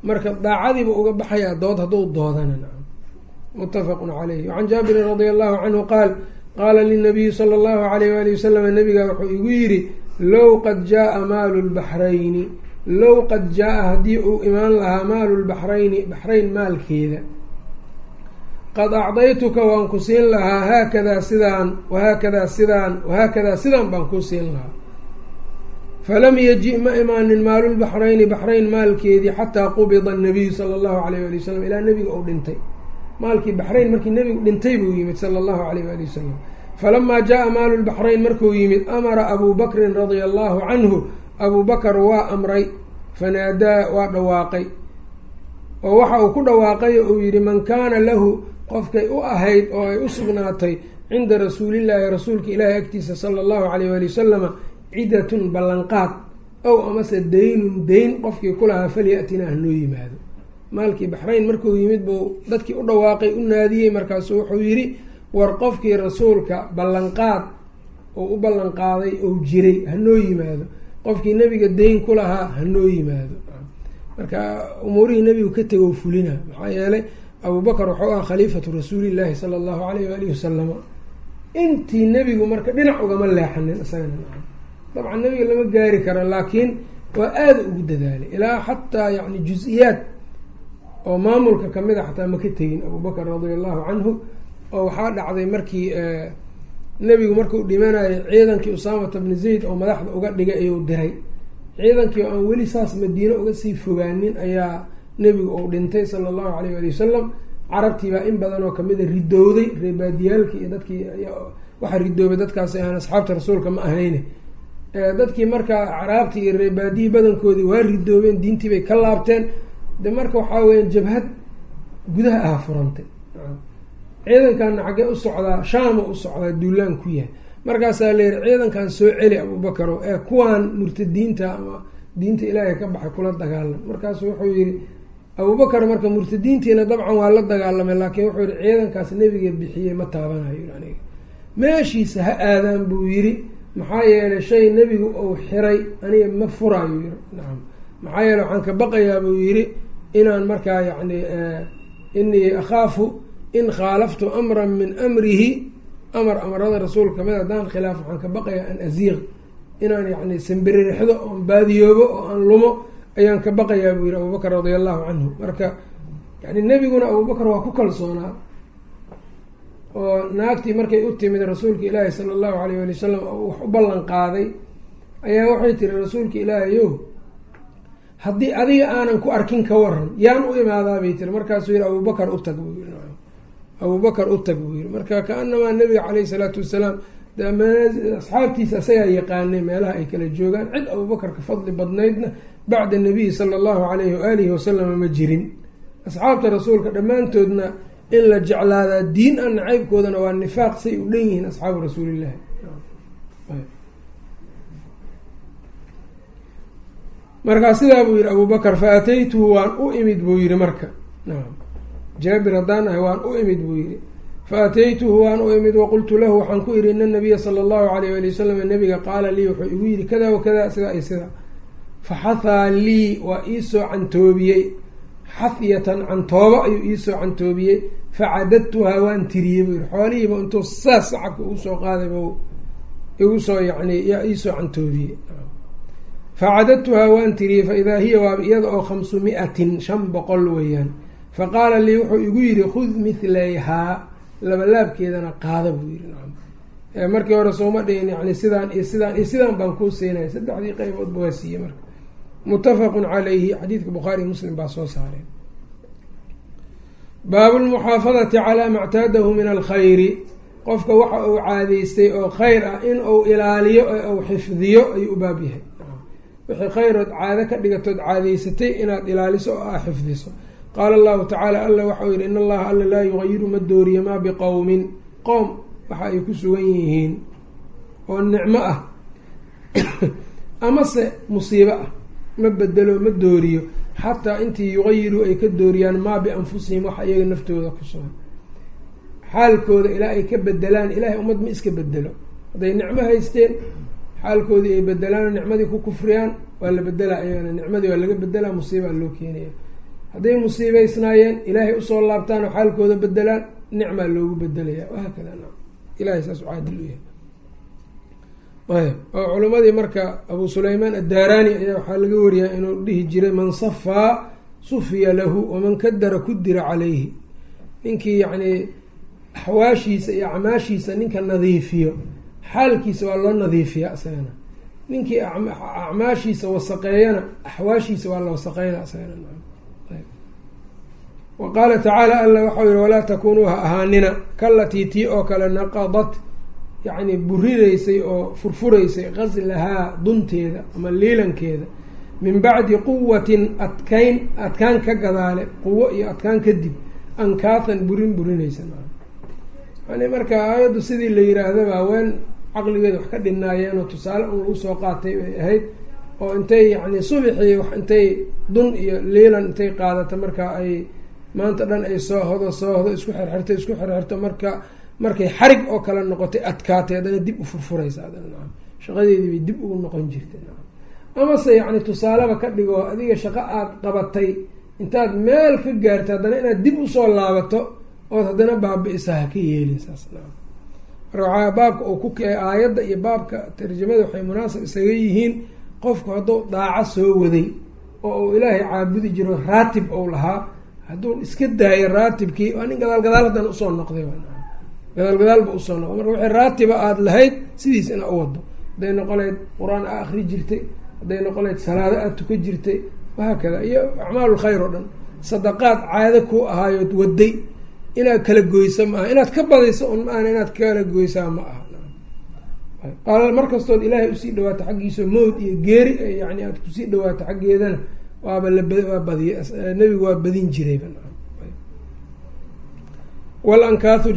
marka daacadiibuu uga baxayaa dood hadduu doodana. Muttafaqun caleyh wacan jaabirin radia allahu canhu qaal qaala linabiyi sala allahu alayh waali wasalam nabiga wuxuu igu yidhi low qad jaaa maalu lbaxrayni low qad jaa-a haddii uu imaan lahaa maalu lbaxrayni baxrayn maalkeeda qad acdaytuka waan ku siin lahaa haakadaa sidaan wahaakadaa sidaan wahaakadaa sidaan baan kuu siin lahaa. Falam yaji ma imaanin maalulbaxrayni baxrayn maalkeedii xataa qubida anabiyu sala allahu alayh wali wasalam ilaa nebiga uu dhintay. Maalkii baxrayn markii nebigu dhintay buu yimid sala allahu alayh wali wasalam falamaa jaa maalu lbaxrayn markuu yimid amara abuu bakrin radia allahu canhu abuu bakar waa amray fanaadaa waa dhawaaqay. Oo waxa uu ku dhawaaqay uu yihi man kaana lahu qofkay u ahayd oo ay u sugnaatay cinda rasuulillaahi rasuulka ilaahi agtiisa sala allahu alayh wali wasalama cidatun ballanqaad. Ow amase daynun dayn qofkii ku lahaa falyatina hanoo yimaado. Maalkii baxrayn markuu yimid buu dadkii u dhawaaqay u naadiyey markaasu wuxuu yidhi war qofkii rasuulka ballanqaad oo u ballanqaaday ou jiray hanoo yimaado. Qofkii nebiga dayn ku lahaa hanoo yimaado. Marka umuurihii nebigu ka tego fulina maxaa yeelay abubakar wuxuu ah khaliifatu rasuulillaahi sala allahu alayh waalihi wasalama intii nebigu marka dhinac ugama leexanin isagana dabcan nebiga lama gaari karo laakiin waa aada ugu dadaalay ilaa xataa yani juz-iyaad oo maamulka ka mid a xataa ma ka tegin abubakar radia allahu canhu oo waxaa dhacday markii nebigu markuu dhimanayo ciidankii usaamata bni zayd oo madaxda uga dhigay ayuu diray. Ciidankii oo aan weli saas madiine uga sii fogaanin ayaa nebigu uu dhintay sala allahu alayh ali wasalam carabtiibaa in badan oo kamida ridowday reebaadiyaalkii iyo dadkii waxaa ridoobay dadkaasi ahaan asxaabta rasuulka ma ahayne. Dadkii markaa acraabtii iyo reebaadiyii badankoodii waa ridoobeen diintii bay ka laabteen. De marka waxaa weya jabhad gudaha ah furantay. Ciidankanna xaggee u socdaa shaama u socdaa duulaan ku yahay. Markaasaa la yihi ciidankan soo celi abubakaro ee kuwaan murtadiinta ama diinta ilaahay ka baxay kula dagaalam markaasu wuxuu yihi abubakar marka murtadiintiina dabcan waa la dagaalamay laakiin wuxuu yihi ciidankaas nebiga bixiyey ma taabanayo aniga. Meeshiisa ha aadaan buu yidhi maxaa yeelay shay nebigu uu xiray aniga ma furaayo yiri nacam maxaa yeele waxaan ka baqayaa buu yidhi inaan markaa yacni inii akhaafu in khaalaftu amran min amrihi amar amarada rasuulka ka mid haddaan khilaaf waxaan ka baqayaa an aziiq inaan yacni sambiririxdo oon baadiyoobo oo aan lumo ayaan ka baqayaa buu yihi abubakar radia allahu canhu marka yani nebiguna abubakar waa ku kalsoonaa oo naagtii markay u timid rasuulka ilaahi sala allahu alayh wali wasalam wax u ballan qaaday ayaa waxay tiri rasuulka ilaahi yo haddii adiga aanan ku arkin ka waran yaan u imaadaa bay tiri markaasuu yihi abubakar u tag buu yii abubakar u tag buu yihi marka ka-anamaa nabiga caleyhi salaatu wasalaam asxaabtiisa asagaa yaqaanay meelaha ay kala joogaan cid abubakar ka fadli badnaydna bacda nabiyi sala allahu alayhi waalihi wasalama ma jirin. Asxaabta rasuulka dhammaantoodna in la jeclaadaa diin a nacaybkoodana waa nifaaq say u dhan yihiin asxaabu rasuulillahi markaa sidaa buu yihi abubakar fa ataytuhu waan u imid buu yihi marka. Jaabir haddaan ahay waan u imid buu yihi fa ataytuhu waan u imid waqultu lahu waxaan ku idhi ina nabiya sala allahu alayh ali wasalam nabiga qaala lii wuxuu igu yihi kada wakada sidaa iyo sidaa faxathaa lii waa iisoo cantoobiyey xahyatan cantoobo ayuu iisoo cantoobiyey facadadtuhaa waan tiriyey buu yihi xoolihiiba intuu saas sacabka ugu soo qaaday bu igu soo yani yaa iisoo cantoobiyey facadadtuhaa waan tiriyey faidaa hiya waaba iyada oo khamsu mi-atin shan boqol weeyaan faqaala lii wuxuu igu yihi khud mithlayhaa labalaabkeedana qaada buu nacam markii hore sooma dhihin yani sidaan iyo sidaan sidaan baan kuu siinaya saddexdii qeyboodba waa siiyey marka muttafaqun calayhi xadiidka bukhaariy muslim baa soo saareen. Baabu lmuxaafadati calaa mactaadahu min alkhayri. Qofka waxa uu caadeystay oo khayr ah in uu ilaaliyo ee uu xifdiyo ayuu u baab yahay. Wixii khayrood caado ka dhigatood caadeysatay inaad ilaaliso oo aa xifdiso. Qaala allahu tacaala alla waxau yihi in allaha alla laa yugayiru ma dooriyo maa biqowmin qoom waxa ay ku sugan yihiin oo nicmo ah. *coughs* Amase musiibo ah ma bedelo ma dooriyo. Xataa intii yuqayiruu ay ka dooriyaan maa bianfusihim waxa iyaga naftooda ku sugan xaalkooda ilaa ay ka bedelaan ilahay ummad ma iska bedelo. Hadday nicmo haysteen xaalkoodii ay bedelaan nicmadii ku kufriyaan waa la bedelaa iyagana nicmadii waa laga bedelaa musiibaa loo keenaya. Hadday musiibeysnaayeen ilaahay u soo laabtaan oo xaalkooda bedelaan nicmaa loogu bedelaya wahaakada na ilahay saas u caadil u yahay oo culimadii marka abu sulaymaan addaaraani ayaa waxaa laga wariyaa inuu dhihi jiray man safaa sufiya lahu waman kadara kudira calayhi. Ninkii yacnii axwaashiisa iyo acmaashiisa ninka nadiifiyo xaalkiisa waa loo nadiifiyaa isagana ninkii acmaashiisa wasaqeeyana axwaashiisa waa la wasaqeyna wa qaala tacaala alla waxau yihi walaa takunuu ha ahaanina kalatii tii oo kale naqadat yacni burinaysay oo furfuraysay qaslahaa dunteeda ama liilankeeda min bacdi quwatin adkayn adkaan ka gadaale quwo iyo adkaan kadib ankaatan burin burinaysa yani marka aayaddu sidii la yiraahdaba haween caqligeeda wax ka dhinaayeen oo tusaale un lagu soo qaatay bay ahayd oo intay yacni subixii wax intay dun iyo liilan intay qaadato marka ay maanta dhan ay soo hodo soo hodo isku xerxerto isku xerxerto marka markay xarig oo kale noqotay adkaatay haddana dib u furfuraysa adana shaqadeedii bay dib ugu noqon jirtay amase yacni tusaaleba ka dhigo adiga shaqo aada qabatay intaad meel ka gaarta haddana inaad dib u soo laabato ood haddana baabi'isa ha ka yeelin saas waxaa baabka uu ku aayadda iyo baabka tarjamada waxay munaasab isaga yihiin qofku hadduu daaco soo waday oo uu ilaahay caabudi jiro raatib ou lahaa hadduu iska daayo raatibkii waa nin gadaal gadaal haddana u soo noqday gadaal gadaalba u soo noqday. Marka wixii raatiba aada lahayd sidiis ina u wado. Hadday noqonayd qur'aan a akri jirtay hadday noqonayd salaado aada tuka jirtay wahaakada iyo acmaalulkhayr oo dhan. Sadaqaad caado ku ahaayood waday. Inaad kala goysa ma aha. Inaad ka badayso un ma inaad kala goysaa ma aha. Qaal markastood ilaahay u sii dhawaato xaggiisa mowd iyo geeri yani aad ku sii dhawaato xaggeedana waaba lawaa badiy nebigu waa badin jirayba walankaahu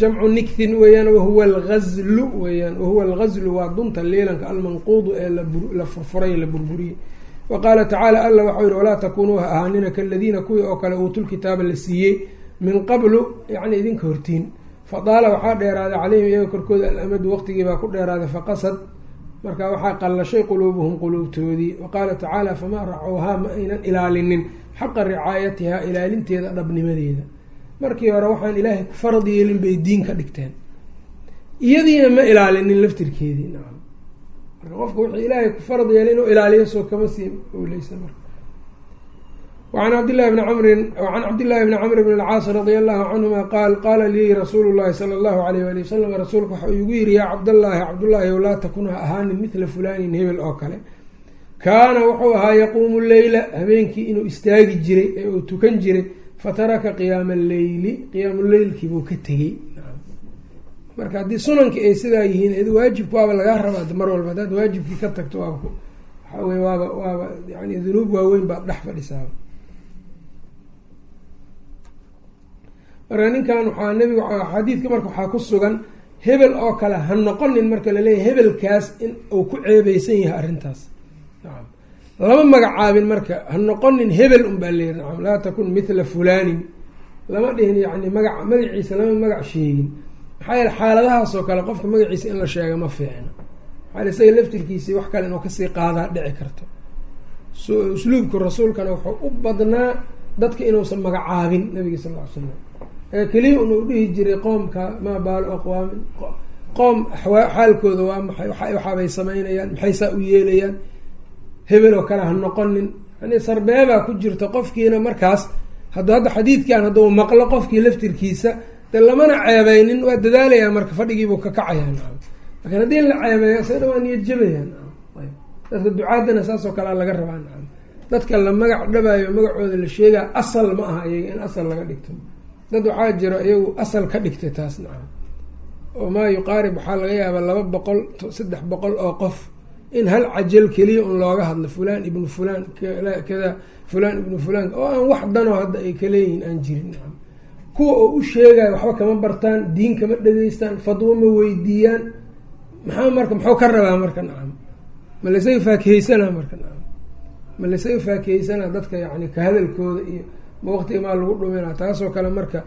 jamcu nikthin weeyaan wahuwa algazlu weeyaan wahuwa algazlu waa dunta liilanka almanquudu ee la furfuray la burburiyey wa qaala tacaala alla waxau yihi walaa takunuu ha ahaanina kaladiina kuwii oo kale uutul-kitaaba la siiyey min qablu yacni idinka hortiin fadaala waxaa dheeraaday calayhim iyaga korkooda alamadu waqtigii baa ku dheeraaday faqasad marka waxaa qallashay quluubuhum quluubtoodii wa qaala tacaala famaa racowhaa ma aynan ilaalinin xaqa ricaayatihaa ilaalinteeda dhabnimadeeda markii hore waxaan ilaahay ku farad yeelin bay diin ka dhigteen. Iyadiina ma ilaalinin laftirkeedii nacam marka qofka wuxuu ilaahay ku farad yeelay inuu ilaaliyo soo kama sii owleysa marka. Wacan cabdillahi bni camrin wacan cabdillahi bni camr bn alcaas radia allahu canhuma qaal qaala lii rasuulu llahi sala allahu alayh wali wasalam rasuulka waxa igu yihi yaa cabdallaahi cabdullaahi ow laa takun ha ahaanin midla fulaanin hebel oo kale. Kaana wuxuu ahaa yaquumu leyla habeenkii inuu istaagi jiray ee tukan jiray fataraka qiyaama alleyli qiyaamuleylkiibuu ka tegey. Marka haddii sunankii ay sidaa yihiin ed waajibka waaba lagaa rabaa mar walba haddaad waajibkii ka tagto waaba waxaa wey waaba waaba yani dunuub waaweyn baad dhex fadhisaa. Marka ninkan waxaa nebigu xadiidka marka waxaa ku sugan hebel oo kale ha noqonin marka laleeyahy hebelkaas in uu ku ceebeysan yahay arrintaas. Nacam lama magacaabin marka ha noqonin hebel un baa leyihi nacam laa takun mithla fulaanin. Lama dhihin yacni magac magaciisa lama magac sheegin. Maxaa yeele xaaladahaasoo kale qofka magaciisa in la sheega ma fiicno maxaa isaga laftirkiisii wax kale inuu ka sii qaadaa dhici karto. Usluubku rasuulkana wuxuu u badnaa dadka inuusan magacaabin nabiga sal ly slam ee keliya un uu dhihi jiray qoomka maa baalo aqwaamin. Qoom xaalkooda waa maxay waxaabay samaynayaan maxay saa u yeelayaan hebel oo kale ha noqonin. Yani sarbeebaa ku jirta qofkiina markaas. Hadd hadda xadiidkan hadduu maqlo qofkii laftirkiisa de lamana ceebeynin waa dadaalayaa marka fadhigiibuu ka kacayaa. Nacam laakiin haddii la ceebeeyo isaga waa niyad jabayaa. Nacam dadka ducaadana saasoo kalea laga rabaa. Nacam dadka la magac dhabaayo magacooda la sheegaa asal ma aha iyaga in asal laga dhigto. Dad waxaa jiro iyagu asal ka dhigtay taas nacam. Oo maa yuqaarib waxaa laga yaabaa laba boqol saddex boqol oo qof in hal cajal keliya un looga hadlo fulaan ibnu fulaan kada fulaan ibnu fulaan oo aan wax danoo hadda ay kaleeyihiin aan jirin. Kuwa oo u sheegayo waxba kama bartaan diin kama dhageystaan fadwo ma weydiiyaan. Maxaa marka muxuu ka rabaa marka nacam ma laysaga faakiheysanaa marka nacam ma laysaga faakiheysanaa dadka yacni ka hadalkooda iyo waqtiga maa lagu dhuminaa taasoo kale marka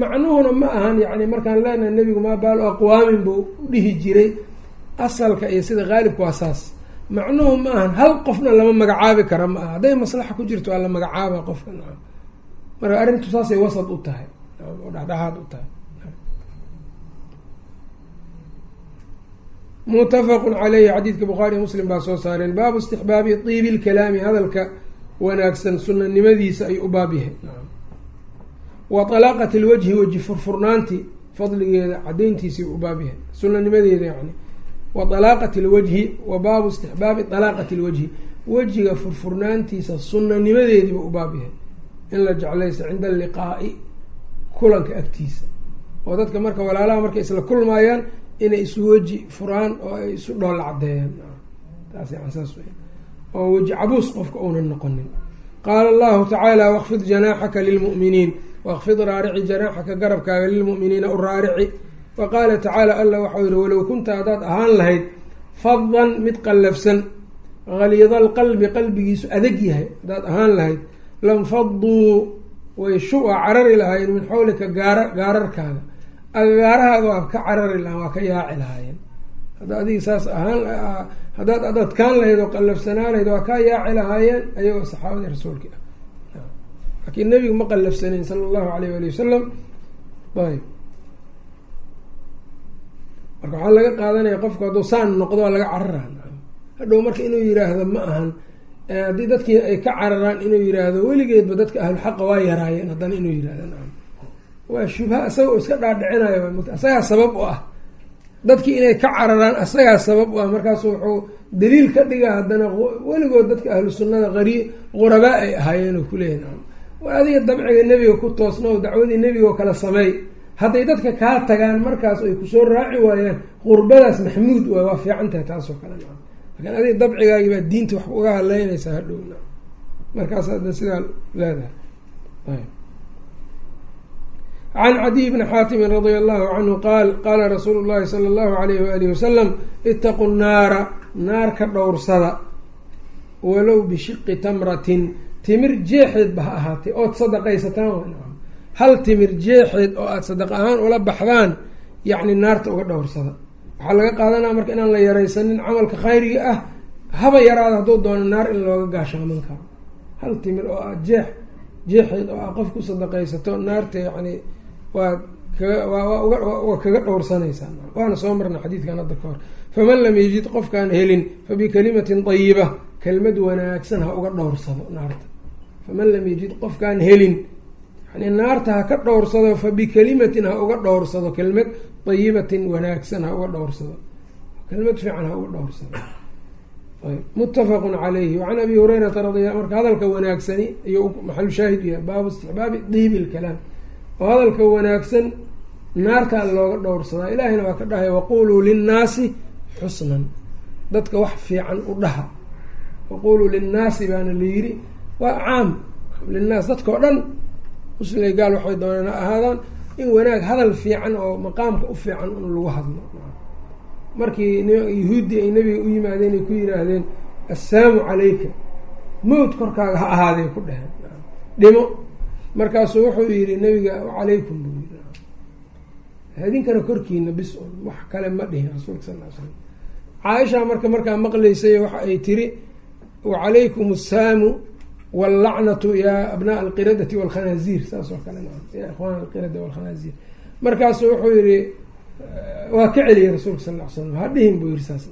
macnuhuna ma ahan yani markaan leenahay nebigu maa baalo aqwaamin buu udhihi jiray asalka iyo sida qaalibka waa saas macnuhu ma ahan hal qofna lama magacaabi kara ma aha. Hadday maslaxa ku jirto waa la magacaaba qofka nacam. Marka arrintu saasay wasad u tahay oo dhexdhexaad u tahay. Mutafaqun caleyhi xadiidka bukhaari muslim baa soo saareen. Baabu istixbaabi tiibi lkalaami hadalka wanaagsan sunanimadiisa ay u baab yahay wa talaaqati lwajhi weji furfurnaanti fadligeeda cadayntiisii u baab yahay. Sunanimadeeda yani wa alaaqati lwajhi wa baabu istixbaabi alaaqati lwajhi wejiga furfurnaantiisa sunanimadeediiba u baab yahay. In la jeclaysto cinda alliqaa'i kulanka agtiisa. Oo dadka marka walaalaha markay isla kulmaayaan inay isu weji furaan oo ay isu dhoolla caddeeyaan. Taas yan saas wey oo weji cabuus qofka uunan noqonin. Qaala allahu tacaala waqfid janaaxaka lilmu'miniin. Waqfid raarici janaaxaka garabkaaga lilmu'miniina u raarici wa qaala tacaala alla waxau yihi walow kunta haddaad ahaan lahayd fadan mid qallafsan haliida alqalbi qalbigiisu adag yahay haddaad ahaan lahayd lanfaduu way shu-a carari lahaayeen min xawlika gaara gaararkaaga agagaarahaaga waa ka carari lahaan waa ka yaaci lahaayeen hadda adiga saas ahaan haddaad adadkaan lahayd oo qallafsanaan lahayd waa kaa yaaci lahaayeen ayagoo saxaabadii rasuulka ah laakiin nebigu ma qallafsanayn sala allahu alayh ali wasalam ayb marka waxaa laga qaadanaya qofku hadduu saan noqdo waa laga carara hadhow marka inuu yiraahdo ma ahan haddii dadkii ay ka cararaan inuu yiraahdo weligeedba dadka ahluxaqa waa yaraayeen haddana inuu yiraahdo waa shubha isaga iska dhaadhicinayo isagaa sabab u ah. Dadkii inay ka cararaan isagaa sabab u ah. Markaasu wuxuu daliil ka dhiga haddana weligood dadka ahlu sunnada qari qurabaa ay ahaayeen oo kuleeyahy adiga dabciga nebiga ku toosna oo dacwadii nebigaoo kale sameey hadday dadka kaa tagaan markaas ay ku soo raaci waayaan qurbadaas maxmuud waay waa fiican tahay taasoo kale. Lakin adiga dabcigaagi baa diinta wax uga hadleynaysaa hadhowna markaas hadda sidaa leedahay. Can cadiy bni xaatimin radia allahu canhu qaal qaala rasuulu llahi sala allahu alayh waalihi wasalam itaqu naara naar ka dhowrsada walow bishiqi tamratin timir jeexeedba ha ahaatay ood sadaqaysataan hal timir jeexeed oo aada sadaq ahaan ula baxdaan yacni naarta uga dhowrsada. Waxaa laga qaadanaya marka inaan la yaraysanin camalka khayriga ah haba yaraada hadduu doono naar in looga gaashaaman karo hal timir oo aad jeex jeexeed oo aad qof ku sadaqaysato naarta yacni kaga waa kaga dhowrsanaysaa. Waana soo marna xadiidkan hadda ka hor. Faman lam yajid qofkaan helin fabikalimatin dayiba kelmad wanaagsan ha uga dhowrsado naarta. Faman lam yajid qofkaan helin yani naarta ha ka dhowrsado fa bikalimatin ha uga dhowrsado kelmad dayibatin wanaagsan ha uga dhowrsado. Kelmad fiican ha uga dhowrsado. Muttafaqun calayhi. Wacan abi hurayrata radi marka hadalka wanaagsani iyo maxalu shaahid yahay baabu istixbaabi diibi ilkalaam oo hadalka wanaagsan naartaa looga dhowrsadaa ilaahina waa ka dhahay waquluu linnaasi xusnan. Dadka wax fiican u dhaha. Waquluu linnaasi baana la yiri waa caam. Linnaas dadka o dhan muslimay gaal waxay doonaan ha ahaadaan in wanaag hadal fiican oo maqaamka u fiican in lagu hadlo. Markii yahuuddii ay nabiga u yimaadeen ay ku yiraahdeen assalaamu calayka. Mowt korkaaga ha ahaadee ku dheheen dhimo. Markaasuu wuxuu yihi nabiga calaykum buu yiri idinkana korkiina bis un. Wax kale ma dhihin rasuulka sal l slam caaisha marka markaa maqlaysay waxa ay tiri wacalaykum assaamu wallacnatu yaa abnaa alqiradati walkhanaaziir saas oo kale ya ikhwana alqirada walkhanaaziir markaasu wuxuu yihi waa ka celiyay rasuulka sal l slam hadhihin buu yihi saas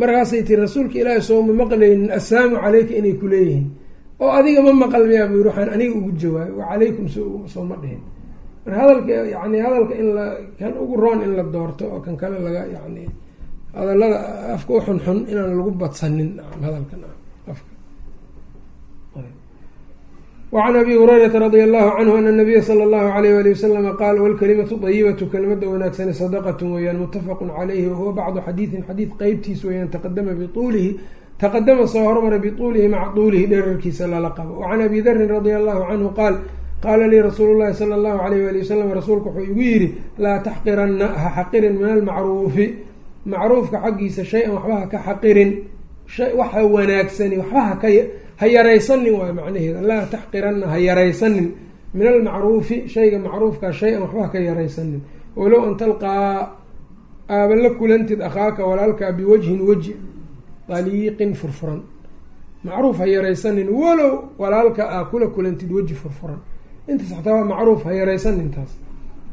markaasay tiri rasuulka ilaahi sooma maqlaynin assalaamu caleyka inay kuleeyihiin oo adiga ma maqal miyaa buu yiri waxaan aniga ugu jawaabay wacalaykum sooma dhihin marka hadalka yani hadalka in la kan ugu roon in la doorto oo kan kale laga yani hadalada afka u xunxun inaan lagu badsanin hadalkan afka wacan abi hurayrata radia allahu canhu ana nabiya sala allahu alayh wali wasalama qaal walkalimatu dayibatu kelimada wanaagsani sadaqatun weeyaan muttafaqun calayhi wahuwa bacdu xadiidin xadiid qeybtiis weeyaan taqadama bituulihi taqadama soo hormaray bituulihi maca tuulihi dherarkiisa lala qabo wacan abi darin radia allahu canhu qaal qaala lii rasuulu llahi sala allahu alayh wali wasalam rasuulku wuxuu igu yidhi laa taxqiranna ha xaqirin min almacruufi macruufka xaggiisa shay-an waxba ha ka xaqirin waxa wanaagsani waxba haka ha yaraysanin waayo macnaheeda laa taxqiranna ha yaraysanin. Min almacruufi shayga macruufka shay-an waxba haka yaraysanin. Walow an talqaa aaba la kulantid akhaaka walaalkaa biwajhin weji daliiqin furfuran. Macruuf ha yaraysanin walow walaalka aa kula kulantid weji furfuran. Intaas xataa macruuf ha yaraysanin taas.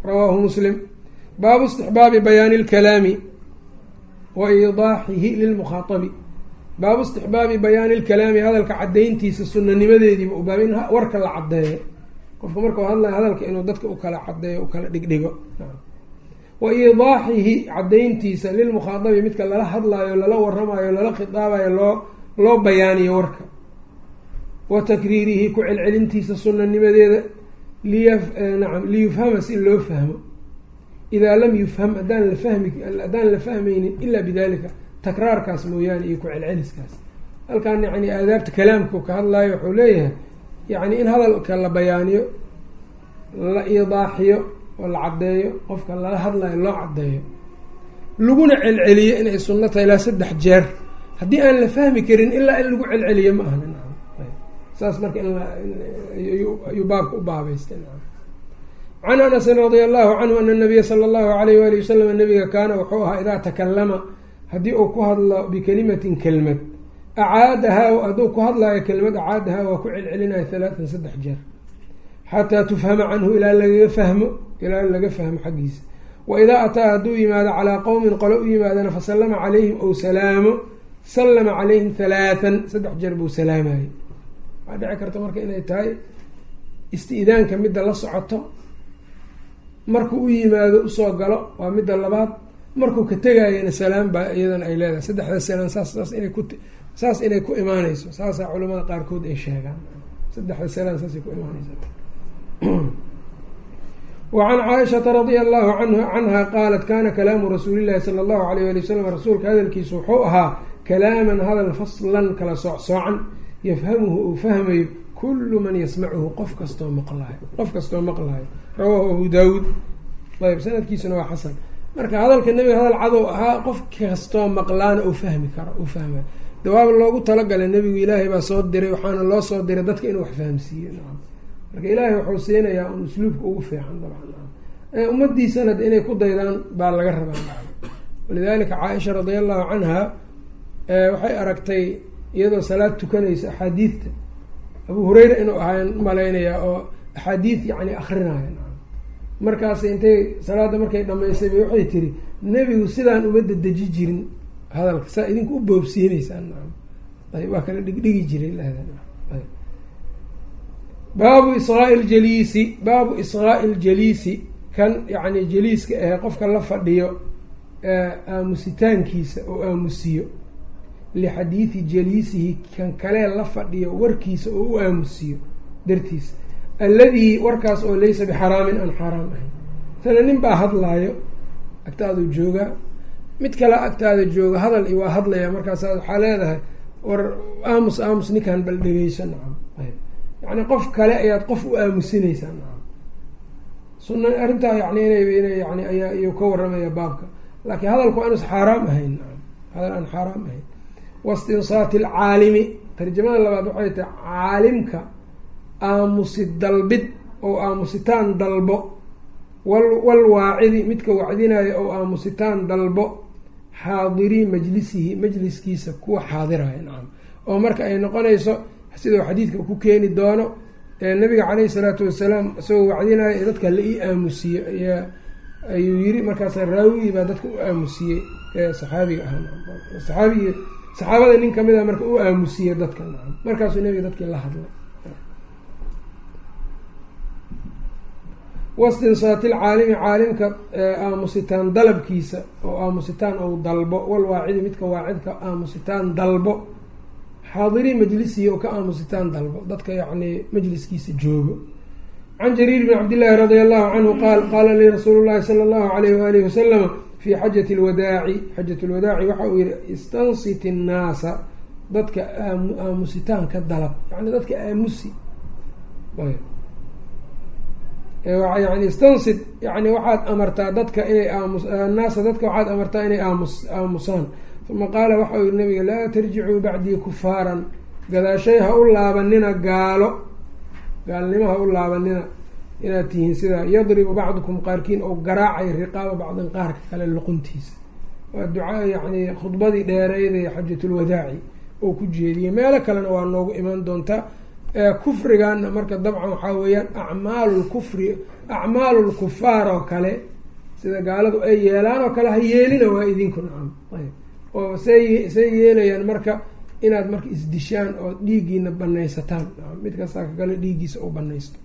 Rawaahu muslim. Baabu istixbaabi bayaani ilkalaami wa iidaaxihi lilmukhaatabi baabu istixbaabi bayaani ilkalaami hadalka cadayntiisa sunanimadeediiba u baab in warka la cadeeyo qofka markau hadlaya hadalka inuu dadka u kala cadeeyo u kala dhigdhigo. Wa iidaaxihi caddayntiisa lilmukhaadabi midka lala hadlaayo lala waramayo lala khitaabayo loo loo bayaaniyo warka. Wa takriirihi ku celcelintiisa sunanimadeeda liynacam liyufhama si loo fahmo. Idaa lam yufham haddaan la fahmi haddaan la fahmaynin ilaa bidalika takraarkaas mooyaane iyo ku celceliskaas. Halkan yani aadaabta kalaamku ka hadlaayo wuxuu leeyahay yani in hadalka la bayaaniyo la iidaaxiyo oo la caddeeyo qofka lala hadlayo loo caddeeyo. Laguna celceliyo inay sunno tahay ilaa saddex jeer. Haddii aan la fahmi karin ilaa in lagu celceliyo ma nacam. Saas marka inayuu baabka u baabaystay can anasin radia allahu canhu ana nabiya sala allahu alayh waali wasalam nabiga kaana wuxuu ahaa idaa takalama haddii uu ku hadlo bikalimatin kelmad acaadahaa hadduu ku hadlaayo kelmad acaadahaa waa ku celcelinayo halaatan saddex jeer. Xataa tufhama canhu ilaa lagaga fahmo ilaa laga fahmo xaggiisa. Wa idaa ataa hadduu yimaado calaa qowmin qolo u yimaadana fasallama calayhim ou salaamo sallama calayhim halaatan saddex jeer buu salaamayay waxaa dhici karta marka inay tahay isti-daanka midda la socoto markuu u yimaado u soo galo waa midda labaad markuu ka tegayana salaam baa iyadana ay leedahay. Saddexda salaam saas saas inay ku saas inay ku imaaneyso saasaa culamada qaarkood ay sheegaan. Saddexda salaam saasay ku imaaneysa *clears throat* wacan caaishata radia allahu canha qaalat kana kalaamu rasuulillahi sala allahu alayh ali wasalam rasuulka hadalkiisu wuxuu ahaa kalaaman hadal faslan kala soocsoocan yafhamuhu uu fahmayo kullu man yasmacuhu. Qof kastoo maqlaayo qof kastoo maqlaayo rawaahu abu daawuud. Ayb sanadkiisuna waa xasan marka hadalka nebiga hadal cadow ahaa qof kastoo maqlaana uu fahmi karo uu fahmayo dawaab loogu talagalay nebigu ilaahay baa soo diray waxaana loo soo diray dadka inuu wax fahamsiiyo. Marka ilaahay wuxuu siinayaa un usluubka ugu fiican dabcan. Ummadiisana inay ku daydaan baa laga rabaa. Walidalika caaisha radia allahu canha waxay aragtay iyadoo salaad tukanaysa axaadiidta. Abu hureyra inuu ahaan malaynayaa oo axaadiid yani akrinaya markaas intay salaadda markay dhamaysay bay waxay tiri nebigu sidaan uma dedeji jirin hadalka saa idinku u boobsiinaysaan ayb waa kala dhigdhigi jiray baabu isqaai ljaliisi baabu isqaai ljaliisi kan yani jaliiska ahe qofka la fadhiyo aamusitaankiisa oo aamusiyo lixadiidi jaliisihi kan kalee la fadhiyo warkiisa oo u aamusiyo dartiisa alladii warkaas oo laysa bixaraamin aan xaaraam ahayn. Masala nin baa hadlaayo agtaadu joogaa mid kale agtaada jooga hadal waa hadlaya markaasa waxaa leedahay war aamus aamus ninkan bal dhegeyso nacam. Yani qof kale ayaad qof u aamusinaysaa nacam. Suna arrintaa yani ina ina yani ayaa iyuu ka waramaya baabka. Laakiin hadalku waa inuusa xaaraam ahayn nacam. Hadal aan xaaraam ahayn. Wastinsaati alcaalimi. Tarjamada labaad waxay tahay caalimka aamusi dalbid oo aamusitaan dalbo. Wal waacidi midka wacdinayo oo aamusitaan dalbo. Xaadirii majlisihi majliskiisa kuwa xaadiraya nacam oo marka ay noqonayso sidau xadiidka ku keeni doono nabiga caleyhi salaatu wasalaam isagoo wacdinayo ee dadka la ii aamusiye ayaa ayuu yiri markaasa raawigii baa dadka u aamusiyey ee saxaabiga ahaa saxaabigi saxaabada nin ka mid a marka u aamusiyey dadka nacam markaasuu nabiga dadkii la hadlay wastinsaati lcaalimi caalimka aamusitaan dalabkiisa oo aamusitaan ou dalbo walwaacidi midka waacidka aamusitaan dalbo. Xaadirii majlisihi oo ka aamusitaan dalbo dadka yacni majliskiisa joogo. Can jariir bn cabdillaahi radia allahu canhu qaal qaala lii rasuulu llahi sala allahu alayh waalihi wasalama fii xajati lwadaaci xajat lwadaaci waxa uu yihi istansit innaasa dadka aamusitaan ka dalab yani dadka aamusi yani istansid yani waxaad amartaa dadka inay aamus naasa dadka waxaad amartaa inay aamus aamusaan uma qaala waxa uu yihi nabiga laa tarjicuu bacdii kufaaran gadaashay ha u laabanina gaalo gaalnimo ha u laabanina inaad tihiin sidaa yadribu bacdukum qaarkiin ou garaacay riqaaba bacdin qaarka kale luquntiisa waa ducaa yani khudbadii dheereyday xajatulwadaaci oo ku jeediyey meelo kalena waa noogu imaan doontaa kufrigaana marka dabcan waxaa weeyaan acmaalu lkufri acmaalu lkufaar oo kale sida gaaladu ay yeelaan oo kale ha yeelina waa idinku nacam. Oo say say yeelayaan marka inaad marka isdishaan oo dhiiggiina banaysataan mid kastaa ka kale dhiiggiisa u banaysto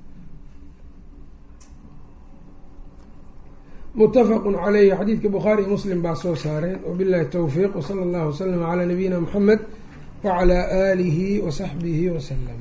mutafaqun caleyhi xadiidka bukhaari muslim baa soo saareen. Wabillahi towfiiq wsala allahu waslama calaa nabiyina muxamed wacalaa aalihi wasaxbihi wasalam